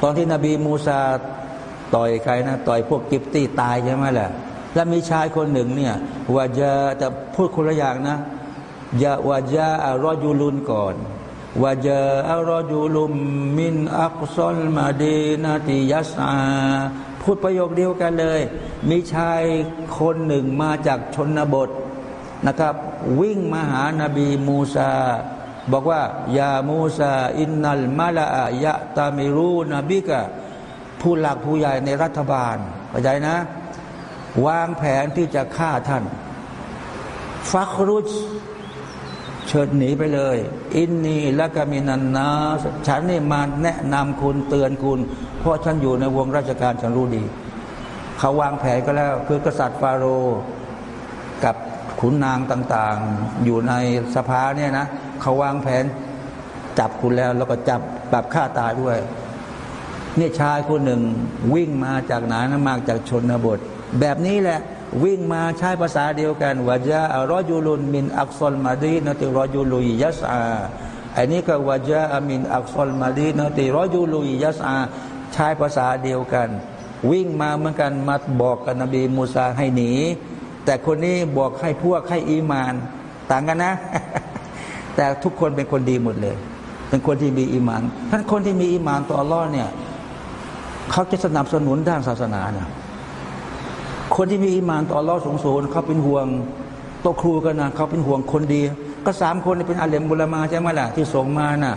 ตอนที่นบีมูซาต่อยใครนะ ต่อยพวกกิฟตี้ตายใช่ไหมล่ะ แล้วมีชายคนหนึ่งเนี่ยว่าจะจะพูดคนละอย่างนะยาว่าจะอารอยูลุนก่อนว่าจะอารอยูลุมมินอักซอลมาดีนาติยัสอาพูดประโยคเดียวกันเลย มีชายคนหนึ่งมาจากชนบทนะครับ วิ่งมาหานาบีมูซาบอกว่ายามูซาอินนัลมาลายะตามิรูนบิกะผู้หลักผู้ใหญ่ในรัฐบาลเข้าใจนะ วางแผนที่จะฆ่าท่าน ฟักรุชเชิดหนีไปเลย อินนีและกามินันนาฉันนี่มาแนะนำคุณเตือนคุณ เพราะฉันอยู่ในวงราชการฉันรู้ดี เขาวางแผนก็แล้ว คือกษัตริย์ฟาโรห์กับขุนนางต่างๆ อยู่ในสภาเนี่ยนะเขาวางแผนจับคุณแล้วแล้วก็จับแบบฆ่าตายด้วยนี่ชายคนหนึ่งวิ่งมาจากไหนนะมาจากชนบท แบบนี้แหละวิ่งมาใช้ภาษาเดียวกันวาจาอัรอยูลุนมินอักซอลมาดีนติรอยูลุยยัสอาอันนี้ก็วาจามินอักซอลมาดีนติรอยูลุยยัสอาใช้ภาษาเดียวกัน วิ่งมาเหมือนกันมาบอกกับนบีมูซาให้หนี แต่คนนี้บอกให้พวกให้อีมาน ต่างกันนะ แต่ทุกคนเป็นคนดีหมดเลย เป็นคนที่มีอีมานท่านคนที่มีอีมานต่ออัลลอฮ์เนี่ยเขาจะสนับสนุนด้านศาสนาเนี่ย คนที่มีอิมานต่อรอสงสูงเขาเป็นห่วงโตครูกันนะเขาเป็นห่วงคนดี ก็สามคนเป็นอาเลมบุลมาใช่ไหมล่ะที่ส่งมาน่ะ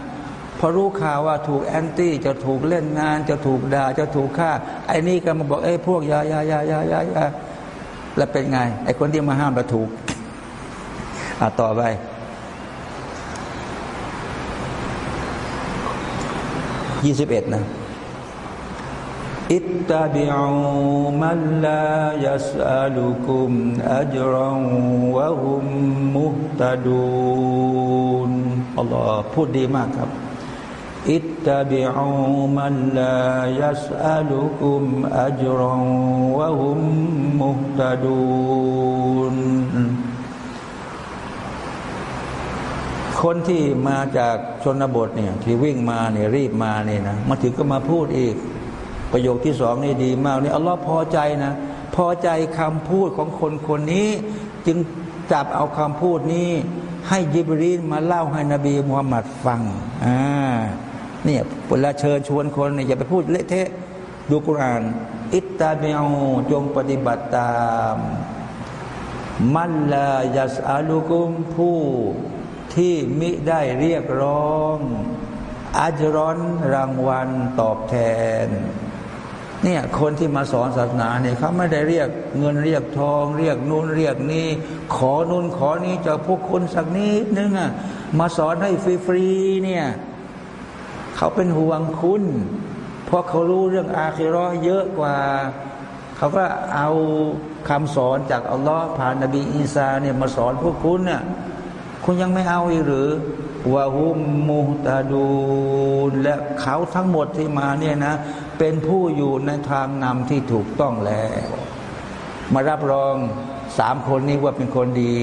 พอรู้ข่าวว่าถูกแอนตี้จะถูกเล่นงาน จะถูกด่าจะถูกฆ่าไอ้นี่ก็มาบอกเอ้พวกยายายายายายาแล้วเป็นไง ไอ้คนที่มาห้ามเราถูกอะต่อไปยี่สิบเอ็ดนะ อิตตาบิอูมันลายัสอัลุคุมอัจรังวะฮุมมุตาดูนอัลลอฮ์พูดดีมากครับอิตตาบิอูมันลายัสอัลุคุมอัจรังวะฮุมมุตาดูนคนที่มาจากชนบทเนี่ยที่วิ่งมาเนี่ยรีบมาเนี่ยนะมาถึงก็มาพูดอีก ประโยคที่สองนี่ดีมากนี่อัลลอฮ์พอใจนะ พอใจคำพูดของคนคนนี้ จึงจับเอาคำพูดนี้ ให้ยิบรีนมาเล่าให้นบีมุฮัมมัดฟังอ่าเนี่ยเวลาเชิญชวนคนเนี่ยอย่าไปพูดเละเทะดูกุรานอิตตาเบลจงปฏิบัติตามมันลายัสอาลุกุมผู้ที่มิได้เรียกร้องอาจรอนรางวัลตอบแทน เนี่ยคนที่มาสอนศาสนาเนี่ยเขาไม่ได้เรียกเงินเรียกทอง เรียกนู่นเรียกนี่ขอนู่นขอนี้จากพวกคนสักนิดนึงอะมาสอนให้ฟรีๆเนี่ยเขาเป็นห่วงคุณ เพราะเขารู้เรื่องอาคิรอเยอะกว่า เขาก็เอาคำสอนจากอัลลอฮ์ผ่านนบีอีสาเนี่ยมาสอนพวกคุณเนี่ยคุณยังไม่เอาอีกหรือ วะฮุมมุตาดูและเขาทั้งหมดที่มาเนี่ยนะ เป็นผู้อยู่ในทางนำที่ถูกต้องแล้ว มารับรองสามคนนี้ว่าเป็นคนดี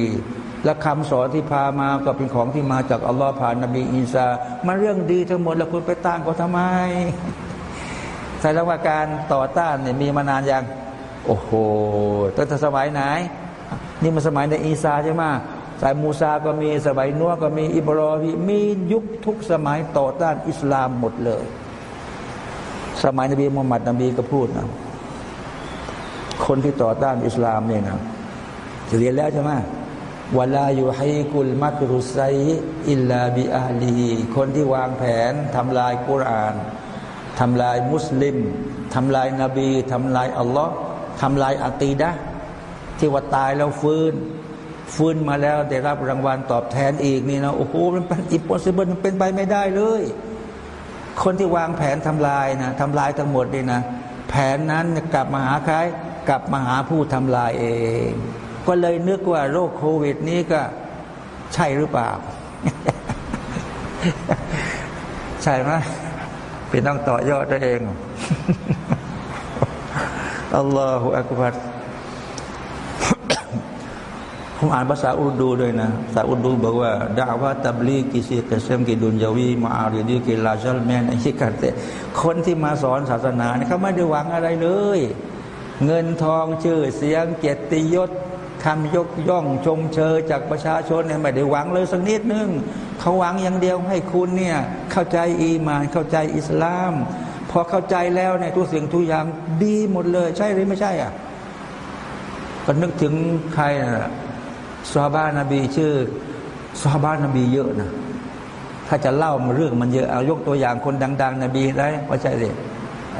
และคำสอนที่พามาก็เป็นของที่มาจากอัลลอฮ์ผ่านนบีอีสามาเรื่องดีทั้งหมดแล้วคุณไปต้านเขาทำไมใส่แล้วว่าการต่อต้านเนี่ยมีมานานยัง โอ้โหตั้งแต่สมัยไหน นี่มันสมัยในอีสาใช่ไหม สายมูซาก็มีสมัยนัวก็มีอิบรอฮีมียุคทุกสมัยต่อต้านอิสลามหมดเลย สมัยนบีมุฮัมมัดนบีก็พูดนะคนที่ต่อต้านอิสลามเนี่ยนะเรียนแล้วใช่ไหมวลาอยู่ให้กุลมักรุไซอิลลาบิอาลีคนที่วางแผนทำลายกุรานทำลายมุสลิมทำลายนาบีทำลายอัลลอฮ์ทำลายอัตีดะที่ว่าตายแล้วฟื้น ฟื้นมาแล้วได้รับรางวัลตอบแทนอีกนี่นะโอ้โหมันเป็นอิปโปซิเบิลมันเป็นไปไม่ได้เลย คนที่วางแผนทำลายนะทำลายทั้งหมดนี่นะ แผนนั้นกลับมาหาใครกลับมาหาผู้ทำลายเอง ก็เลยนึกว่าโรคโควิดนี้ก็ใช่หรือเปล่า ใช่ไหมเป็นต้องต่อยอดตัวเองอัลลอฮฺอักบัร ผมอ่านภาษาอุรดูด้วยนะภาษาอุรดูบอกว่าด่าว่าตับลีกิซิกเซมกิดุนยาวีมาอารีดีกิลาจัลแมนอิชิกันเตคนที่มาสอนศาสนาเนี่ยเขาไม่ได้หวังอะไรเลย เงินทองชื่อเสียงเกียรติยศคำยกย่องชมเชยจากประชาชนเนี่ยไม่ได้หวังเลยสักนิดนึงเขาหวังอย่างเดียวให้คุณเนี่ยเข้าใจอีมานเข้าใจอิสลาม พอเข้าใจแล้วเนี่ยทุกสิ่งทุกอย่างดีหมดเลย ใช่หรือไม่ใช่อะก็นึกถึงใครนะ ซาบานบีชื่อซาบานบีเยอะนะถ้าจะเล่าเรื่องมันเยอะเอายกตัวอย่างคนดัง ๆนบีได้ว่าใช่สิ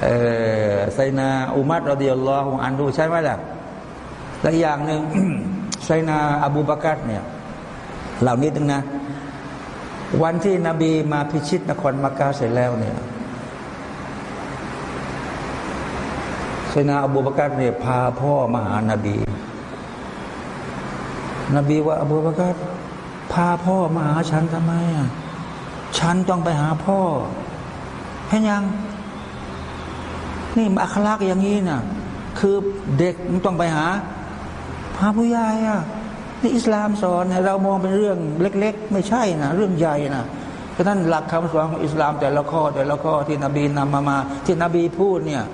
เออไซนาอุมัดรอดิยัลลอฮุอันดูใช่ไหมล่ะและอย่างหนึ่งไซนาอบูบากัดเนี่ยเหล่านี้ตึงนะ วันที่นบีมาพิชิตนครมักกะเสร็จแล้วเนี่ยไซนาอบูบากัดเนี่ยพาพ่อมาหานาบี นบีว่าอบูบากรพาพ่อมาหาฉันทำไมอะฉันต้องไปหาพ่อเห็นยัง นี่อัคลักอย่างนี้น่ะ คือเด็กมันต้องไปหาพาผู้ใหญ่อะนี่อิสลามสอนเรามองเป็นเรื่องเล็ก ๆ ไม่ใช่นะเรื่องใหญ่นะฉะนั้นหลักคำสอนของอิสลามแต่ละข้อแต่ละข้อที่นบีนำมามา ที่นบีพูดเนี่ย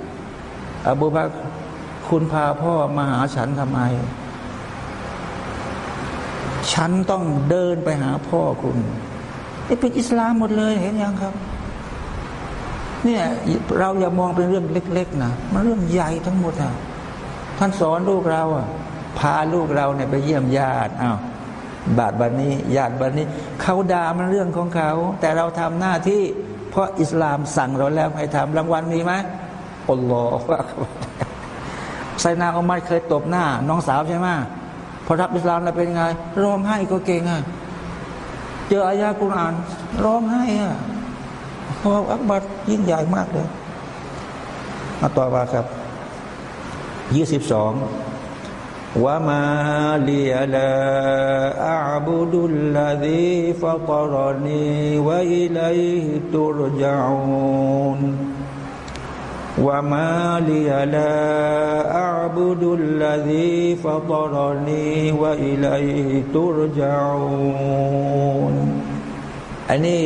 อบูบากคุณพาพ่อมาหาฉันทำไม ฉันต้องเดินไปหาพ่อคุณนี่เป็นอิสลามหมดเลยเห็นยังครับ เนี่ยเราอย่ามองเป็นเรื่องเล็ก ๆ นะมันเรื่องใหญ่ทั้งหมดอะท่านสอนลูกเราอะ พาลูกเราเนี่ยไปเยี่ยมญาติอ้าวบาทบันนี้ญาติบันนี้เขาด่ามันเรื่องของเขา แต่เราทำหน้าที่ เพราะอิสลามสั่งเราแล้วให้ทำรางวัลมีไหมอัลลอฮฺไซนาอุมัดเคยตบหน้า น้องสาวใช่ไหม พอรับอิสลามแล้วเป็นไง ร้องไห้ก็เก่งอะเจออายากุรอาน ร้องไห้อะพออักบัดยิ่งใหญ่มากเลยมาต่อมาครับยี่สิบสองว่ามาลียลาอับดุลลาดีฟัตรนีวะอิลัยตุรจาอุน وما لي لا أعبد الذي فطرني وإليه ترجعون อันนี้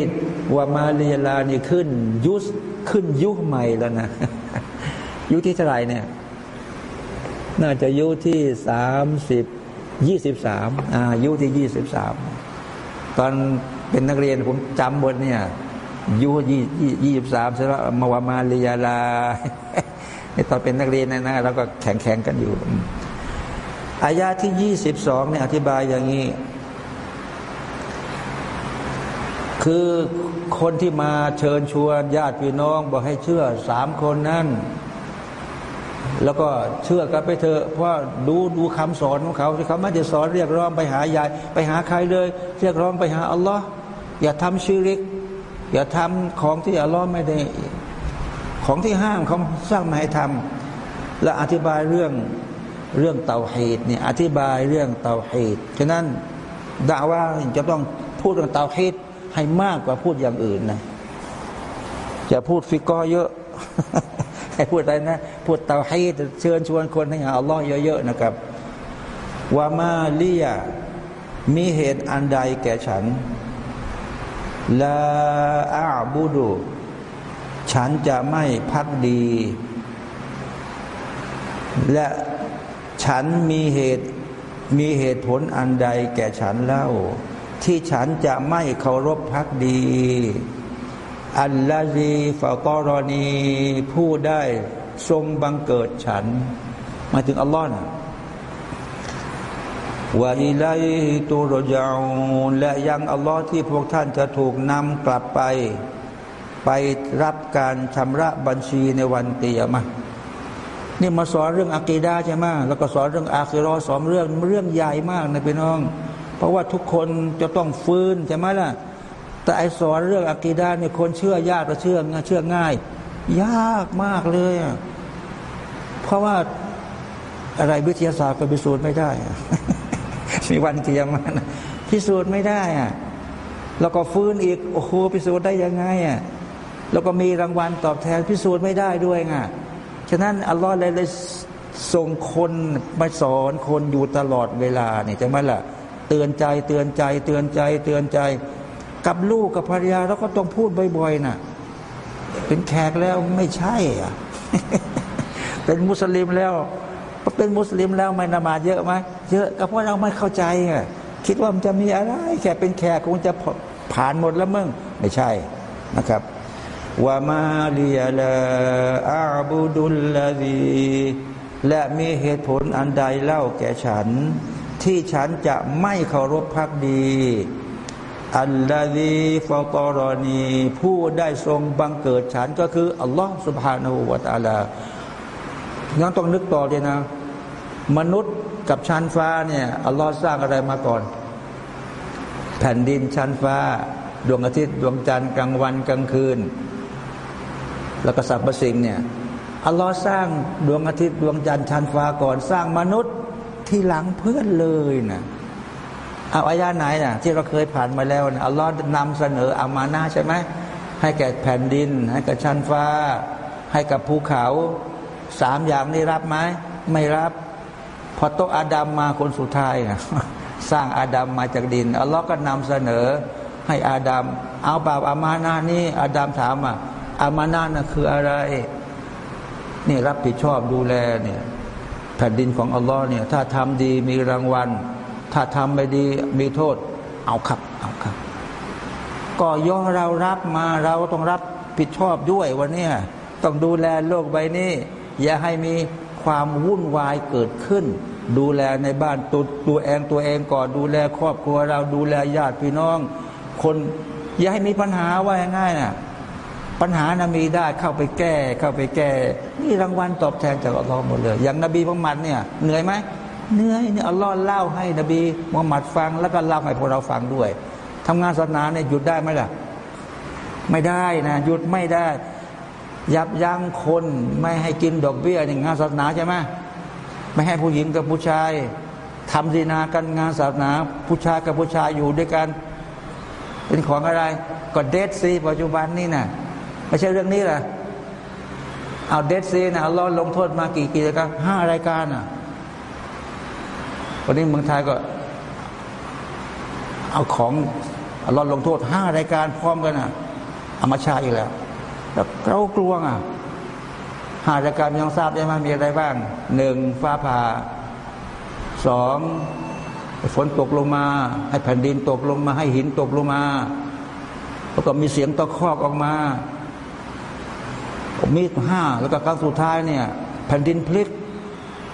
ว่ามาเรียลานี่ขึ้น ยุสขึ้นยุคใหม่แล้วนะ ยุคที่เท่าไหร่เนี่ย น่าจะยุคที่สามสิบยี่สิบสามอ่ายุคที่ยี่สิบสามตอนเป็นนักเรียนผมจำบทเนี่ย ยุยี่ยี่สิบสามใช่ไหมมาวามาลียาลาตอนเป็นนักเรียนนะนะเราก็แข่งแข่งกันอยู่ อายาที่ยี่สิบสองเนี่ยอธิบายอย่างนี้ คือคนที่มาเชิญชวนญาติพี่น้อง บอกให้เชื่อสามคนนั้นแล้วก็เชื่อกันไปเถอะเพราะดูดูคำสอนของเขาที่เขาไม่ได้สอนเรียกร้องไปหายาย ไปหาใครเลย เรียกร้องไปหาอัลลอฮ์อย่าทำชีริก อย่าทำของที่อัลลอฮ์ไม่ได้ ของที่ห้ามเขาสร้างมาให้ทำและอธิบายเรื่องเรื่องเตาฮีดเนี่ยอธิบายเรื่องเตาฮีดฉะนั้นด่าว่าจะต้องพูดเรื่องเตาฮีดให้มากกว่าพูดอย่างอื่นนะอย่าพูดฟิกอเยอะให้พูดอะไรนะ พูดเตาฮีดเชิญชวนคนให้หาอัลลอฮ์เยอะๆนะครับว่ามาเลียมีเหตุอันใดแก่ฉัน ลาอาบูดูฉันจะไม่พักดี และฉันมีเหตุมีเหตุผลอันใดแก่ฉันเล่า ที่ฉันจะไม่เคารพพักดี อัลลอฮีฟาตอรอนีผู้ได้ทรงบังเกิดฉัน มาถึงอัลลอฮ์นะ วะอิลัยตุรจาและยังอัลลอฮ์ที่พวกท่านจะถูกนำกลับไป ไปรับการชำระบัญชีในวันเตียมานี่มาสอนเรื่องอะกีดาใช่ไหมแล้วก็สอนเรื่องอาคิรอสอนเรื่องเรื่องใหญ่มากนะพี่น้อง เพราะว่าทุกคนจะต้องฟื้นใช่ไหมล่ะ แต่ไอสอนเรื่องอะกีดาเนี่ยคนเชื่อยากหรือเชื่อง่ายเชื่อง่าย ยากมากเลย เพราะว่าอะไรวิทยาศาสตร์ก็พิสูจน์ไม่ได้ มีวันเกียรมานะพิสูจน์ไม่ได้อะแล้วก็ฟื้นอีกโอ้โหพิสูจน์ได้ยังไงอะแล้วก็มีรางวัลตอบแทนพิสูจน์ไม่ได้ด้วยไงฉะนั้นอัลลอฮ์เลยเลยส่งคนมาสอนคนอยู่ตลอดเวลาเนี่ยจะไหมล่ะ เตือนใจเตือนใจ เตือนใจ เตือนใจ กับลูกกับภรรยาเราก็ต้องพูดบ่อยๆนะ่ะ เป็นแขกแล้วไม่ใช่อะ เป็นมุสลิมแล้ว เป็นมุสลิมแล้วไม่นมาเยอะไหมเยอะก็เพราะเราไม่เข้าใจไงคิดว่ามันจะมีอะไร แค่เป็นแขกคงจะผ่านหมดแล้วมึงไม่ใช่นะครับว่ามาลียลาอาบูดุลลาดีและมีเหตุผลอันใดเล่าแก่ฉัน ที่ฉันจะไม่เคารพพักดี อัลลอฮีฟาตอรอนีผู้ได้ทรงบังเกิดฉันก็คือ อัลลอฮ์สุบฮานาหูวาตาลายังต้องนึกต่อเลยนะ มนุษย์กับชั้นฟ้าเนี่ยอัลลอฮ์สร้างอะไรมาก่อน แผ่นดินชั้นฟ้า ดวงอาทิตย์ดวงจันทร์กลางวันกลางคืน แล้วก็สรรพสิ่งเนี่ยอัลลอฮ์สร้างดวงอาทิตย์ดวงจันทร์ชั้นฟ้าก่อนสร้างมนุษย์ที่หลังเพื่อนเลยนะเอาอายาไหนนะที่เราเคยผ่านมาแล้วนะอัลลอฮ์นำเสนออามานาใช่ไหมให้แก่แผ่นดิน ให้กับชั้นฟ้า ให้กับภูเขาสามอย่างนี้รับไหมไม่รับ พอโตอาดัมมาคนสุดท้ายนะสร้างอาดัมมาจากดินอัลลอฮ์ก็นำเสนอให้อาดัมเอาบาปอามานานี่อาดัมถามอะอามานานะคืออะไร นี่รับผิดชอบดูแลเนี่ยแผ่นดินของอัลลอฮ์เนี่ยถ้าทำดีมีรางวัล ถ้าทำไม่ดีมีโทษ เอาครับเอาครับ ก็ย่อเรารับมาเราต้องรับผิดชอบด้วยวันนี้ต้องดูแลโลกใบนี้ อย่าให้มีความวุ่นวายเกิดขึ้น ดูแลในบ้านตัวตัวเองตัวเองก่อนดูแลครอบครัวเราดูแลญาติพี่น้อง คนอย่าให้มีปัญหาว่าง่ายๆนะปัญหานะมีได้เข้าไปแก้ เข้าไปแก้ นี่รางวัลตอบแทนจากอัลลอฮ์หมดเลย อย่างนบีมุฮัมมัดเนี่ยเหนื่อยไหมเหนื่อยเนี่ยอัลลอฮ์เล่าให้นบีมุฮัมมัดฟังแล้วก็เล่าให้พวกเราฟังด้วยทำงานศาสนาเนี่ยหยุดได้ไหมล่ะ ไม่ได้นะหยุดไม่ได้ ยับยั้งคนไม่ให้กินดอกเบี้ยในงานศาสนาใช่ไหม ไม่ให้ผู้หญิงกับผู้ชายทำดีนากันงานศาสนา ผู้ชายกับผู้ชายอยู่ด้วยกัน เป็นของอะไรก็เดทซีปัจจุบันนี่นะไม่ใช่เรื่องนี้แหละเอาเดซีนะอัลลอลงโทษมากี่กิจกรรมห้ารายการอะวันนี้เมืองไทยก็ เอาของอัลลอลงโทษห้ารายการพร้อมกันอะอามาชาอีกแล้วแล้วเรากลัวอะ ห้ารายการยังทราบได้ไหมมีอะไรบ้างหนึ่งฟ้าผ่าสองฝนตกลงมา ให้แผ่นดินตกลงมา ให้หินตกลงมา แล้วก็มีเสียงตะคอกออกมามีห้าแล้วก็ครั้งสุดท้ายเนี่ย แผ่นดินพลิก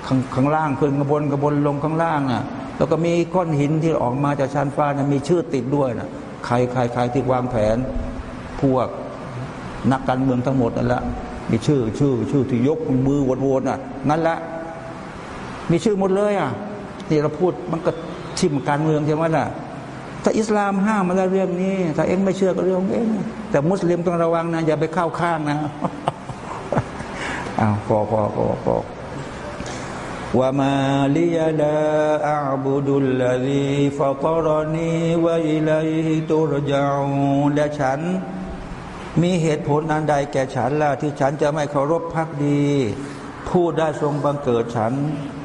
ข้างข้างล่างขึ้นกระบนกระบนลงข้างล่างน่ะ แล้วก็มีก้อนหินที่ออกมาจากชั้นฟ้านะมีชื่อติดด้วยนะใครใครใครที่วางแผนพวกนักการเมืองทั้งหมดนั่นแหละ มีชื่อชื่อชื่อที่ยกมือวนๆน่ะ นั่นแหละ มีชื่อหมดเลยอะนี่เราพูดมันก็ทิมการเมืองใช่ไหมล่ะถ้าอิสลามห้ามมาแล้วเรื่องนี้ ถ้าเองไม่เชื่อก็เรื่องเองแต่มุสลิมต้องระวังนะอย่าไปเข้าข้างนะอ้าวพอพอพอพอว่ามาลิยดาอับุดุลลดีฟะตรนีวะอิลัยตุรจาและฉัน มีเหตุผลอันใดแก่ฉันล่ะที่ฉันจะไม่เคารพพักดี ผู้ได้ทรงบังเกิดฉัน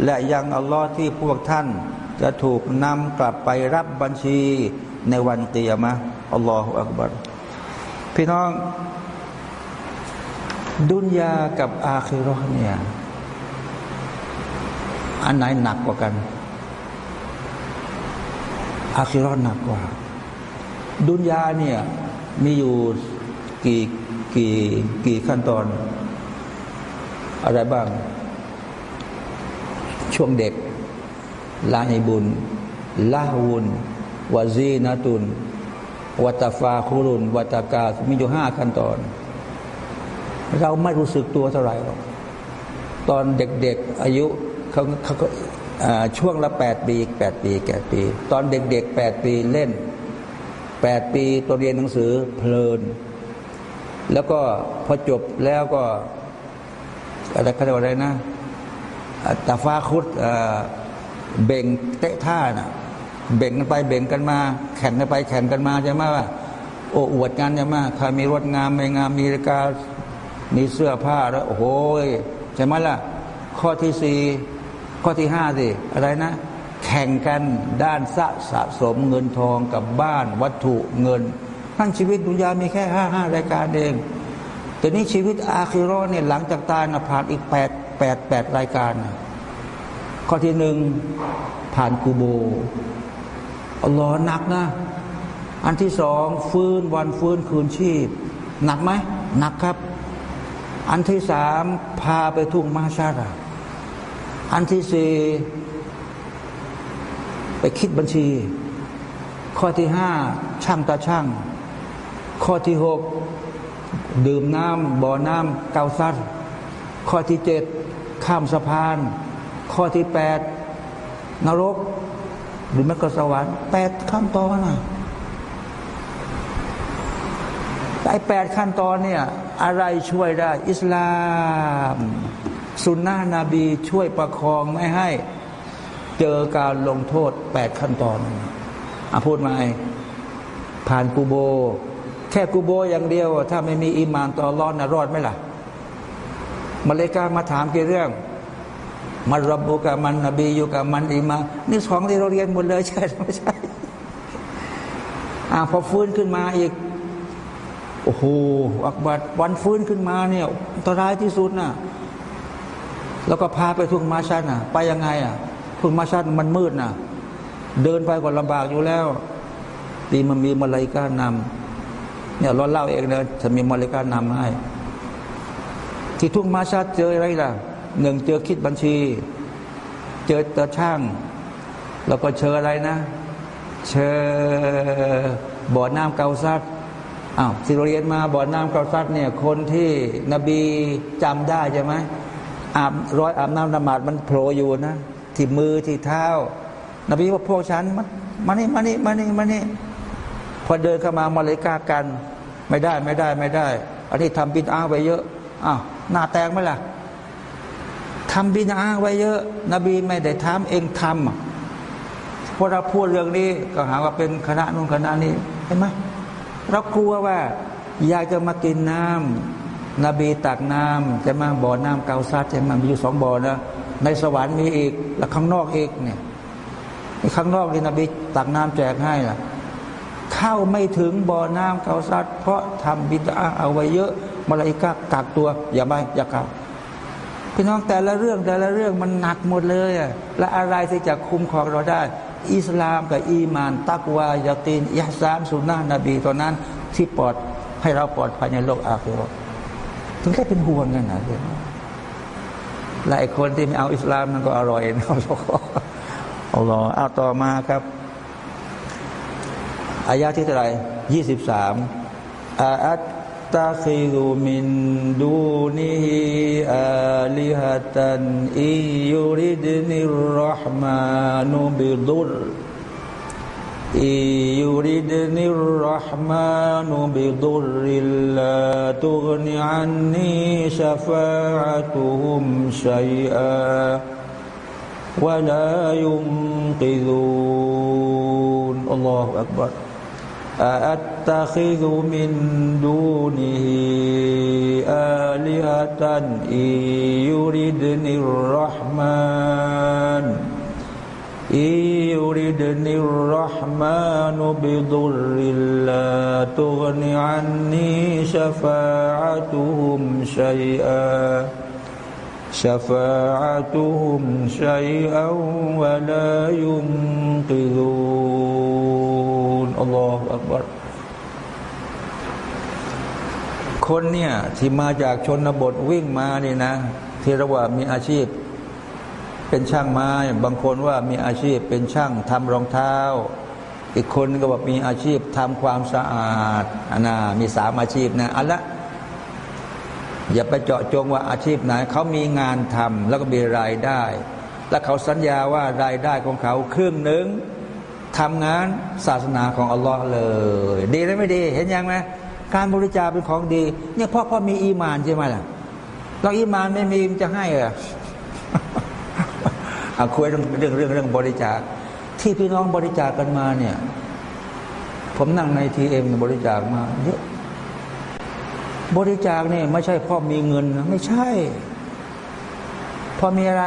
และยังอัลลอฮ์ที่พวกท่าน จะถูกนำกลับไปรับบัญชีในวันเตียมะอัลลอฮฺอักบัรพี่น้อง ดุนยากับอาคิรอเนี่ยอันไหนหนักกว่ากัน อาคิรอนหนักกว่า ดุนยาเนี่ยมีอยู่ กี่กี่กี่ขั้นตอน อะไรบ้าง ช่วงเด็กลาหิบุญลาวุนวาซีนาตุนวัตฟาคุรุนวัตกามีอยู่ห้าขั้นตอน เราไม่รู้สึกตัวเท่าไหร่หรอกตอนเด็กๆอายุเขาเขาช่วงละแปดปีแปดปีแปดปี ตอนเด็กๆแปดปีเล่นแปดปีตัวเรียนหนังสือเพลิน แล้วก็พอจบแล้วก็อะไรเขาเรียกว่าอะไรนะตาฟ้าคุดเบ่งเตะท่าน่ะเบ่งกันไปเบ่งกันมา แข่งกันไปแข่งกันมาใช่ไหมว่า โอ้อวดงานใช่ไหมใครมีรถงามไม่งามมีนาฬิกามีเสื้อผ้าแล้วโอ้โหใช่ไหมล่ะ ข้อที่สี่ข้อที่ห้าสิอะไรนะ แข่งกันด้านสะสะสมเงินทองกับบ้านวัตถุเงิน ทั้งชีวิตดุนยามีแค่ห้าห้ารายการเองแต่นี้ชีวิตอาคิรอเนี่ยหลังจากตายนะผ่านอีกแปดแปดแปดรายการนะข้อที่หนึ่งผ่านกูโบอัลลอฮ์หนักนะ อันที่สองฟื้นวันฟื้นคืนชีพ หนักไหมหนักครับ อันที่สามพาไปทุ่งมาชาระอันที่สี่ไปคิดบัญชี ข้อที่ห้าช่างตาช่าง ข้อที่หกดื่มน้ำบ่อน้ำเกาซัดข้อที่เจ็ดข้ามสะพาน ข้อที่แปดนรก หรือแม้ก็สวรรค์แปดขั้นตอนนะไอ้แปดขั้นตอนเนี่ยอะไรช่วยได้ อิสลามสุนนะนบีช่วยประคองไม่ให้ เจอการลงโทษแปดขั้นตอนอาพูดมาผ่านกูโบ แค่กูโบอย่างเดียว ถ้าไม่มีอิมานต่อรอดนะรอดไหมล่ะมาเลกามาถามกี่เรื่องมันรับบุกับมันนบีอยู่กับมันอิมานี่ของที่เราเรียนหมดเลยใช่ไม่ใช่อ่าพอฟื้นขึ้นมาอีกโอ้โหอักบัดวันฟื้นขึ้นมาเนี่ยอันตรายที่สุดนะ่ะแล้วก็พาไปทุ่งมาชันอะไปยังไงอะทุ่งมาชันมันมืดน่ะเดินไปก็ลำบากอยู่แล้วดีมันมีมาลายกานำ เนี่ยเราเล่าเองเนะจะมีมาลกานำให้ ที่ทุ่งมาชัดเจออะไรล่ะหนึ่งเจอคิดบัญชี เจอตาช่าง แล้วก็เชออะไรนะเชอบ่อน้ำเกาซัดอ้าวสิเรียนมาบ่อน้ำเกาซัดเนี่ยคนที่นบีจำได้ใช่ไหมอาบร้อยอาบน้ำนมาดมันโผล่อยู่นะ ที่มือที่เท้า นบีว่าพวกฉันมันมานี่มานี่มานี่มานี่ พอเดินเข้ามามาเลกากัน ไม่ได้ไม่ได้ไม่ได้อันนี้ทำบินอ้าไว้เยอะอ้าวหน้าแตงไหมล่ะทำบินอ้าไว้เยอะ นบีไม่ได้ทำเองทำพอเราพูดเรื่องนี้ก็หาว่าเป็นคณะนู้นคณะนี้เห็นไหมเรากลัวว่า อยากจะมากินน้ำนบีตักน้ำจะมาบ่อน้ำเกาซัดจะมามีอยู่สองบ่อนะในสวรรค์มีอีก แล้วข้างนอกอีกเนี่ยข้างนอกที่นบีตักน้ำแจกให้ล่ะ เข้าไม่ถึงบ่อน้ำเกาซัดเพราะทำบิดาเอาไว้เยอะมาลายกากักตัว อย่าไปอย่าเข้าพี่น้องแต่ละเรื่องแต่ละเรื่องมันหนักหมดเลยอะและอะไรที่จะคุมของเราได้ อิสลามกับอีมาน ตักวายาตีนยาซามสุนนะนบีตอนนั้นที่ปลอดให้เราปลอดภัยในโลกอาคีรถึงแค่เป็นห่วงกันนะหลายคนที่ไม่เอาอิสลามมันก็อร่อยนะอัลลอฮ์เอาต่อมาครับ อายาที่เท่าไหร่ยี่สิบสามอาตตาคิรูมินดูนีอาลิฮัตันอิยูริดนิรห์มานุบิดุล إن يردني الرحمن بضر لا تغن عني شفاعتهم شيئا ولا ينقذون الله أكبر أأتخذ من دونه آلهة إن يردني الرحمن إن يردني الرحمن بضر لا تغن عني شفاعتهم شيئا شفاعتهم شيئا ولا ينقذون. คนเนี่ยที่มาจากชนบทวิ่งมานี่นะ ที่ราว่ามีอาชีพ เป็นช่างไม้ บางคนว่ามีอาชีพเป็นช่างทำรองเท้า อีกคนก็บอกมีอาชีพทำความสะอาดอันน่ะมีสามอาชีพนะอันละอย่าไปเจาะจงว่าอาชีพไหนเขามีงานทำแล้วก็มีรายได้ แล้วเขาสัญญาว่ารายได้ของเขาครึ่งหนึ่งทำงานศาสนาของอัลลอฮ์เลย ดีหรือไม่ดี เห็นยังไหม การบริจาคเป็นของดี เนี่ยพราะเพราะมีอีมานใช่ไหมล่ะเราอีมานไม่มีจะให้เหรออาคุยเรื่องเรื่องเรื่องเรื่องบริจาค ที่พี่น้องบริจาคกันมาเนี่ย ผมนั่งในทีเอ็มบริจาคมาเยอะบริจาคเนี่ยไม่ใช่พ่อมีเงินนะไม่ใช่พ่อมีอะไร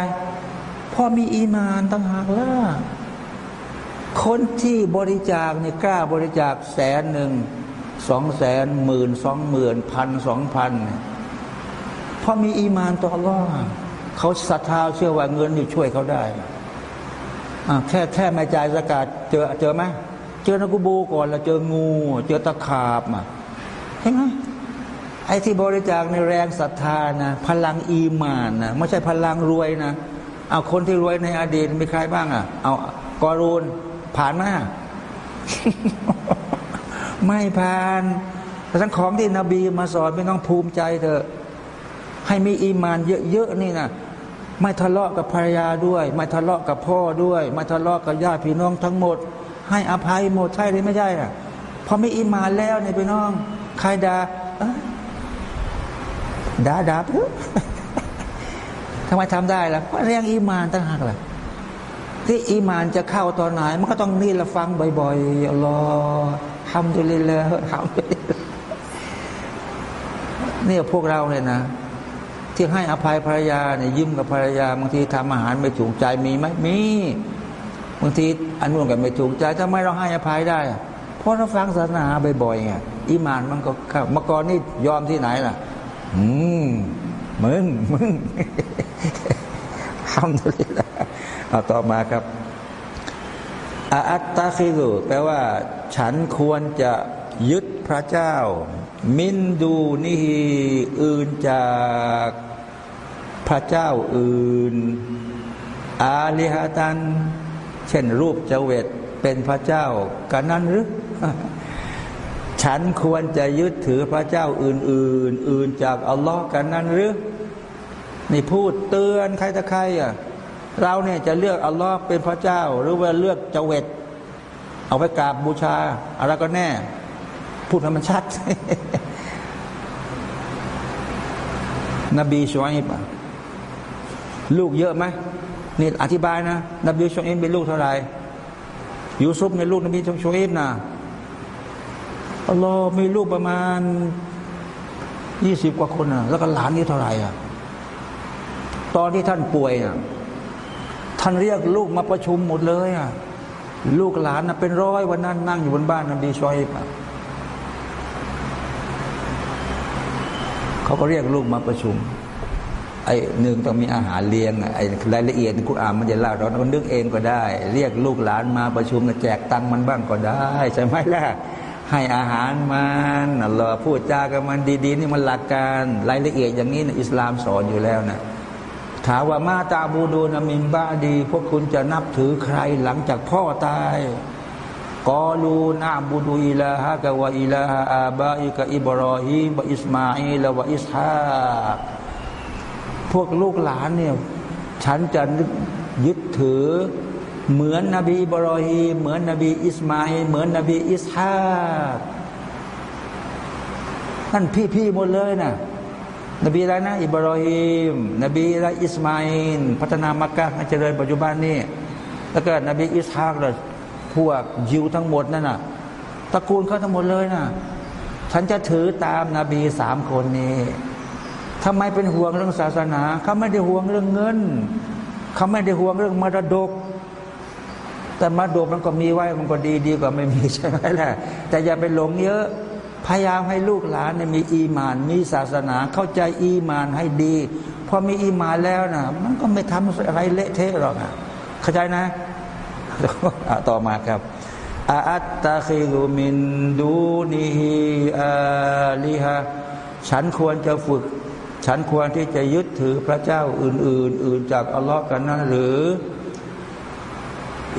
พ่อมีอีมานตั้งหากล่ะคนที่บริจาคเนี่ยกล้าบริจาคแสนหนึ่ง สองแสนหมื่นสองหมื่นพันสองพันเพราะมีอีมานต่ออัลลอฮ์เขาศรัทธาเชื่อว่าเงินนี่ช่วยเขาได้แค่แค่ไม่จ่ายสกาดเจอเจอไหมเจอนักบูก่อนแล้วเจองู เจอตะขาบมาเห็นไหมไอ้ที่บริจาคในแรงศรัทธานะพลังอีมานนะไม่ใช่พลังรวยนะเอาคนที่รวยในอดีตมีใครบ้างอะ เอากอรูนผ่านมา ไม่ผ่านแต่ทั้งของที่นบีมาสอนไม่ต้องภูมิใจเถอะ ให้มีอีมานเยอะๆนี่นะไม่ทะเลาะกับภรรยาด้วย ไม่ทะเลาะกับพ่อด้วย ไม่ทะเลาะกับญาติพี่น้องทั้งหมด ให้อภัยหมดใช่หรือไม่ใช่อะพอไม่อีมานแล้วเนี่ยพี่น้อง ใครด่าด่าด่าเพื่อทำไมทำได้ล่ะเพราะเรื่องอีมานตั้งหากล่ะที่อีมานจะเข้าตอนไหน มันก็ต้องนี่ละฟังบ่อยๆอัลลอฮ์ ทำดุลิลละทำดุลิลนี่ยพวกเราเนี่ยนะ ที่ให้อภัยภรรยาเนี่ยยิ้มกับภรรยาบางทีทำอาหารไม่ถูกใจมีไหมมีบางทีอันนู้นกับไม่ถูกใจทำไมเราให้อภัยได้ เพราะเราฟังศาสนาบ่อยๆไงอิมานมันก็เข้ามาก่อนนี่ยอมที่ไหนล่ะ อืมมึงมึงทำดุลิละเอาต่อมาครับ อาอัตตาคิรุแปลว่า ฉันควรจะยึดพระเจ้า มินดูนิฮีอื่นจากพระเจ้าอื่น อาลิฮตัน เช่นรูปเจเวตเป็นพระเจ้ากันนั้นหรือ ฉันควรจะยึดถือพระเจ้าอื่น ๆ อื่นจากอัลลอฮ์กันนั้นหรือ นี่พูดเตือนใครตะใครอะ เราเนี่ยจะเลือกอัลลอฮ์เป็นพระเจ้า หรือว่าเลือกเจเวตเอาไปกราบบูชา อะไรก็แน่ พูดให้มันชัด นบีชวอิบลูกเยอะไหมนี่อธิบายนะ นบีชวอิบเป็นลูกเท่าไหร่ยูซุปในลูกนบีชวอิบนะอัลลอฮ์มีลูกประมาณยี่สิบกว่าคนนะแล้วก็หลานนี่เท่าไหร่อะตอนที่ท่านป่วยอะ ท่านเรียกลูกมาประชุมหมดเลยอะลูกหลานนะเป็นร้อยวันนั้นนั่งอยู่บนบ้านนบีชวอิบอะเขาก็เรียกลูกมาประชุม ไอ้หนึ่งต้องมีอาหารเลี้ยงไอ้รายละเอียดคุณอามมันจะเล่าเราเรานึกเองก็ได้ เรียกลูกหลานมาประชุมแจกตังค์มันบ้างก็ได้ใช่ไหมล่ะให้อาหารมันเราพูดจากับมันดี ๆ นี่มันหลักการรายละเอียดอย่างนี้นะอิสลามสอนอยู่แล้วนะ ถามว่ามาตาบูดูนามินบ้าดี พวกคุณจะนับถือใครหลังจากพ่อตายกอลูนาบุดุอิลาฮะกะวะอิลาฮะอาบาอิกะอิบรอฮีบะอิสมาอิลวะอิสฮาพวกลูกหลานเนี่ยฉันจะยึดถือเหมือนนบีบรอฮีเหมือนนบีอิสมาอิเหมือนนบีอิสฮานั่นพี่ๆหมดเลยน่ะ นบีอะไรนะอิบรอฮิมนบีอะไรอิสมาอินพัฒนามักกะให้เจริญปัจจุบันนี้แล้วก็นบีอิสฮากเลยพวกยิวทั้งหมดนั่นน่ะตระกูลเขาทั้งหมดเลยน่ะฉันจะถือตามนาบีสามคนนี้ทำไมเป็นห่วงเรื่องศาสนาเขาไม่ได้ห่วงเรื่องเงินเขาไม่ได้ห่วงเรื่องมรดก แต่มรดกมันก็มีไว้มันก็ดีดีกว่าไม่มีใช่ไหมล่ะแต่อย่าไปหลงเยอะ พยายามให้ลูกหลานมีอีมาน มีศาสนาเข้าใจอีมานให้ดี พอมีอีมานแล้วนะมันก็ไม่ทำอะไรเละเทะหรอกเข้าใจนะต่อมาครับอัตตะคิลุมินดูนีฮิอาลิฮะฉันควรจะฝึก ฉันควรที่จะยึดถือพระเจ้าอื่น ๆ อื่นจากอัลลอฮ์กันนั้นหรือ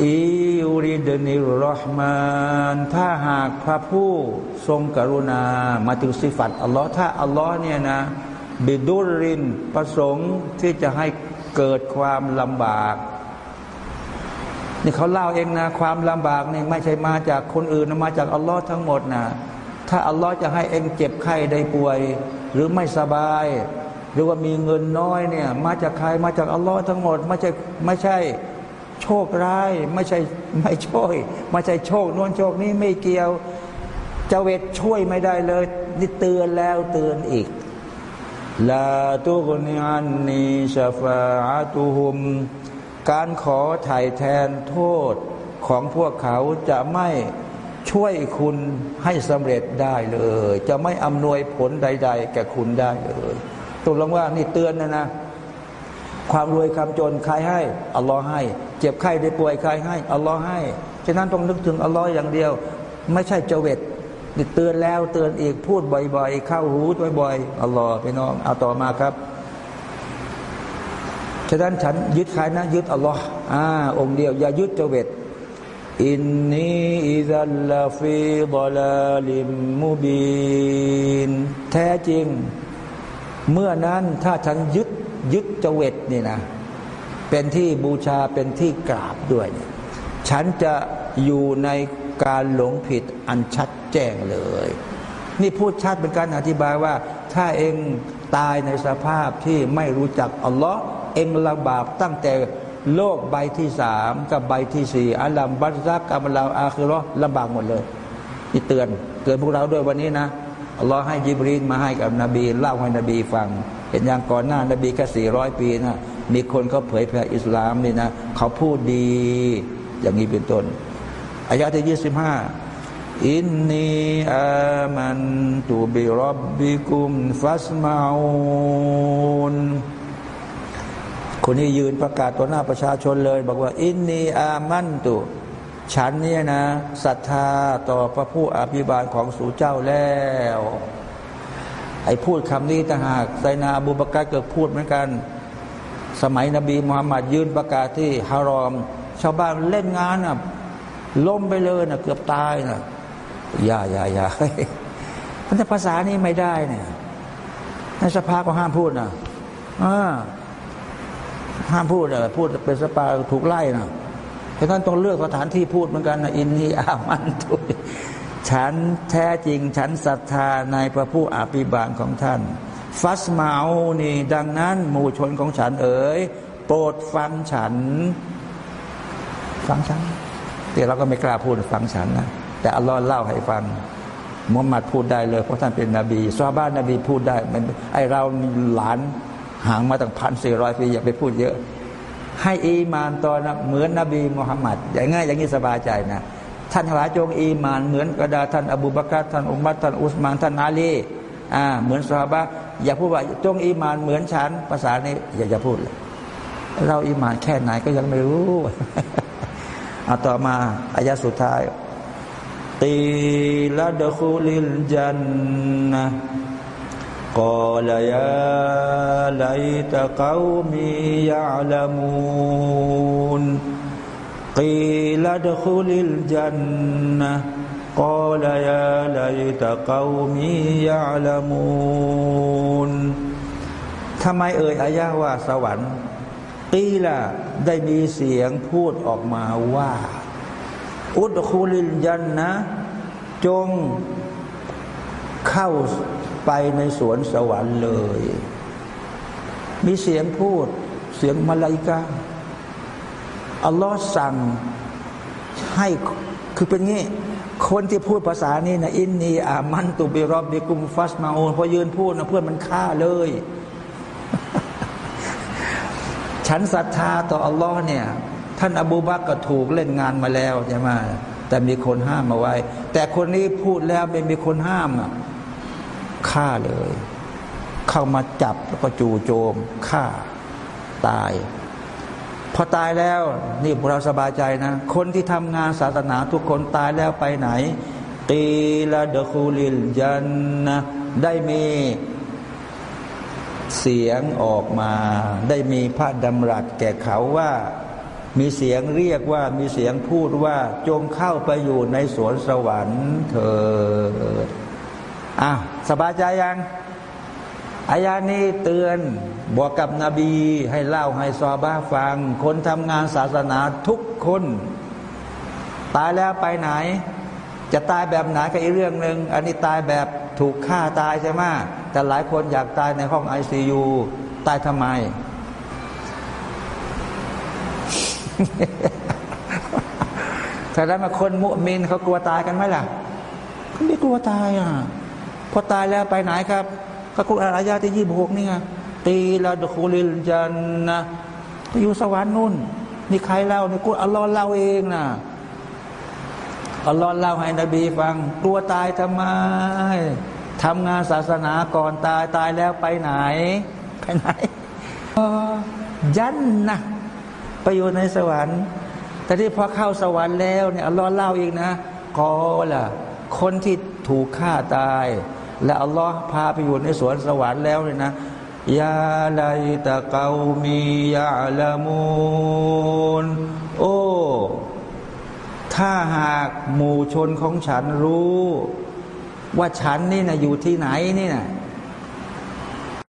อิยูริดนิรอห์มานถ้าหากพระผู้ทรงกรุณา มาถึงสิฟัตอัลลอฮ์ถ้าอัลลอฮ์เนี่ยนะ บิดุรินประสงค์ที่จะให้เกิดความลำบาก นี่เขาเล่าเองนะ ความลำบากนี่ไม่ใช่มาจากคนอื่นมาจากอัลลอฮ์ทั้งหมดนะถ้าอัลลอฮ์จะให้เองเจ็บไข้ได้ป่วย หรือไม่สบาย หรือว่ามีเงินน้อยเนี่ย มาจากใครมาจากอัลลอฮ์ทั้งหมด ไม่ใช่ไม่ใช่ โชคร้ายไม่ใช่ไม่ช่วยไม่ใช่โชคนวนโชคนี้ไม่เกี่ยวเจเวตช่วยไม่ได้เลยนี่เตือนแล้วเตือนอีกลาตุกนิอันนีชฟาตุฮุม การขอไถ่แทนโทษของพวกเขาจะไม่ช่วยคุณให้สำเร็จได้เลย จะไม่อำนวยผลใด ๆ แก่คุณได้เลยตกลงว่านี่เตือนนะนะ ความรวยคำจนใครให้อัลลอฮ์ให้ เจ็บไข้ได้ป่วยใครให้อัลลอฮ์ให้ฉะนั้นต้องนึกถึงอัลลอฮ์อย่างเดียว ไม่ใช่เจวิตเตือนแล้วเตือนอีกพูดบ่อย ๆ เข้าหูบ่อยๆอัลลอฮ์พี่น้องเอาต่อมาครับฉะนั้นฉันยึดใครนะยึดอัลลอฮ์อ่าองค์เดียวอย่ายึดเจว็ดอินนีอิซัลลาฟีบลาลิมมูบีนแท้จริง เมื่อนั้นถ้าฉันยึด ยึดเจวิตนี่นะ เป็นที่บูชาเป็นที่กราบด้วย ฉันจะอยู่ในการหลงผิดอันชัดแจ้งเลย นี่พูดชัดเป็นการอธิบายว่า ถ้าเองตายในสภาพที่ไม่รู้จักอัลลอฮ์เองลำบากตั้งแต่โลกใบที่สามกับใบที่สี่อัลลัมบัตซักอัมลาอาคือรอลำบากหมดเลยนี่เตือนเตือนพวกเราด้วยวันนี้นะอัลลอฮ์ให้ยิบรีนมาให้กับนบีเล่าให้นบีฟัง เห็นอย่างก่อนหน้านบีแค่สี่ร้อยปีนะมีคนเขาเผยแผ่อิสลามนี่นะเขาพูดดี อย่างนี้เป็นต้นอายะที่ยี่สิบห้าอินนีอามันตุบิรับบิกุมฟัสมาอูนคนนี้ยืนประกาศต่อหน้าประชาชนเลย บอกว่า อินนีอามันตุฉันเนี่ยนะศรัทธาต่อพระผู้อภิบาลของสู่เจ้าแล้ว ไอ้พูดคำนี้ต่างหากไซนาบูบากาเกิดพูดเหมือนกัน สมัยนบีมุฮัมมัดยืนประกาศที่ฮารอม ชาวบ้านเล่นงานน่ะล้มไปเลยนะเกือบตายนะอย่าอย่าอย่ามันจะภาษานี้ไม่ได้เนี่ยในสภาก็ห้ามพูดนะอ่าห้ามพูดเลยพูดเป็นสปาถูกไล่นะเพราะนั้นต้องเลือกสถานที่พูดเหมือนกันนะอินนีอามันทุย ฉันแท้จริงฉันศรัทธาในพระผู้อภิบาลของท่าน ฟัสมาอนี่ดังนั้นหมู่ชนของฉันเอ๋ยโปรดฟังฉัน ฟังฉันแต่เราก็ไม่กล้าพูดฟังฉันนะแต่อัลลอฮ์เล่าให้ฟังมุฮัมมัดพูดได้เลยเพราะท่านเป็นนบีซาบ้านนบีพูดได้ไอเราหลานห่างมาตั้งพันสี่ร้อยปีอย่าไปพูดเยอะ ให้อีมานตอนนะเหมือนนบีมุฮัมมัดอย่างง่ายอย่างนี้สบายใจนะ ท่านทั้งหลายจงอีมาน เหมือนกระดาท่านอบูบักรท่านอุมัรท่านอุสมานท่านอาลีอ่าเหมือนซอฮาบะฮ์อย่าพูดว่าจงอีมานเหมือนฉันภาษานี้อย่าจะพูดเลยเราอีมานแค่ไหนก็ยังไม่รู้เอาต่อมาอายะสุดท้ายقيل ادخل الجنة قال يا ليت قومي يعلمونน قيل ادخل الجنة قال يا ليت قومي يعلمون ทำไมเอ่ยอายะว่าสวรรค์ ตีละได้มีเสียงพูดออกมาว่า อุดคูลินยันนะ จงเข้าไปในสวนสวรรค์เลย มีเสียงพูด เสียงมาลายกา อัลลอฮ์สั่งให้คือเป็นงี้ คนที่พูดภาษานี้นะอินนีอามันตุบิรอบบิกุมฟัสมาโอนพอยืนพูดนะเพื่อนมันฆ่าเลย ฉันศรัทธาต่ออัลลอฮ์เนี่ย ท่านอบูบักก็ถูกเล่นงานมาแล้วใช่ไหมแต่มีคนห้ามมาไว้ แต่คนนี้พูดแล้วไม่มีคนห้ามอะฆ่าเลย เข้ามาจับแล้วก็จู่โจมฆ่าตาย พอตายแล้วนี่พวกเราสบายใจนะ คนที่ทำงานศาสนาทุกคนตายแล้วไปไหนตีละเดคูลิลยันนะได้มีเสียงออกมา ได้มีพระดำรัสแก่เขาว่ามีเสียงเรียกว่ามีเสียงพูดว่าจงเข้าไปอยู่ในสวนสวรรค์เถิดอะสบายใจยัง อายานี้เตือนบอกกับนบีให้เล่าให้ซอบ้าฟัง คนทำงานศาสนาทุกคน ตายแล้วไปไหน จะตายแบบไหนก็อีกเรื่องหนึ่งอันนี้ตายแบบถูกฆ่าตายใช่ไหมแต่หลายคนอยากตายในห้องไอซียูตายทำไม แต่แล้วมาคนมุมินเขากลัวตายกันไหมล่ะเขาไม่กลัวตายอะพอตายแล้วไปไหนครับ ก็คุรอายาที่ยี่บหกนี่ไงตีลาดคูลิลจันนะไปอยู่สวรรค์นู่นนี่ใครเล่านี่กูอัลลอฮ์เล่าเองนะอัลลอฮ์เล่าให้นบีฟังกลัวตายทำไมทำงานศาสนาก่อนตายตายแล้วไปไหน ไปไหนยันนะไปอยู่ในสวรรค์ แต่ที่พอเข้าสวรรค์แล้วเนี่ยอัลลอฮ์เล่าอีกนะกอล่ะคนที่ถูกฆ่าตาย และอัลลอฮ์พาไปอยู่ในสวนสวรรค์แล้วเนี่ยนะยาไลตะเกามียาละมูนโอ้ ถ้าหากหมู่ชนของฉันรู้ ว่าฉันนี่นะอยู่ที่ไหนนี่นะ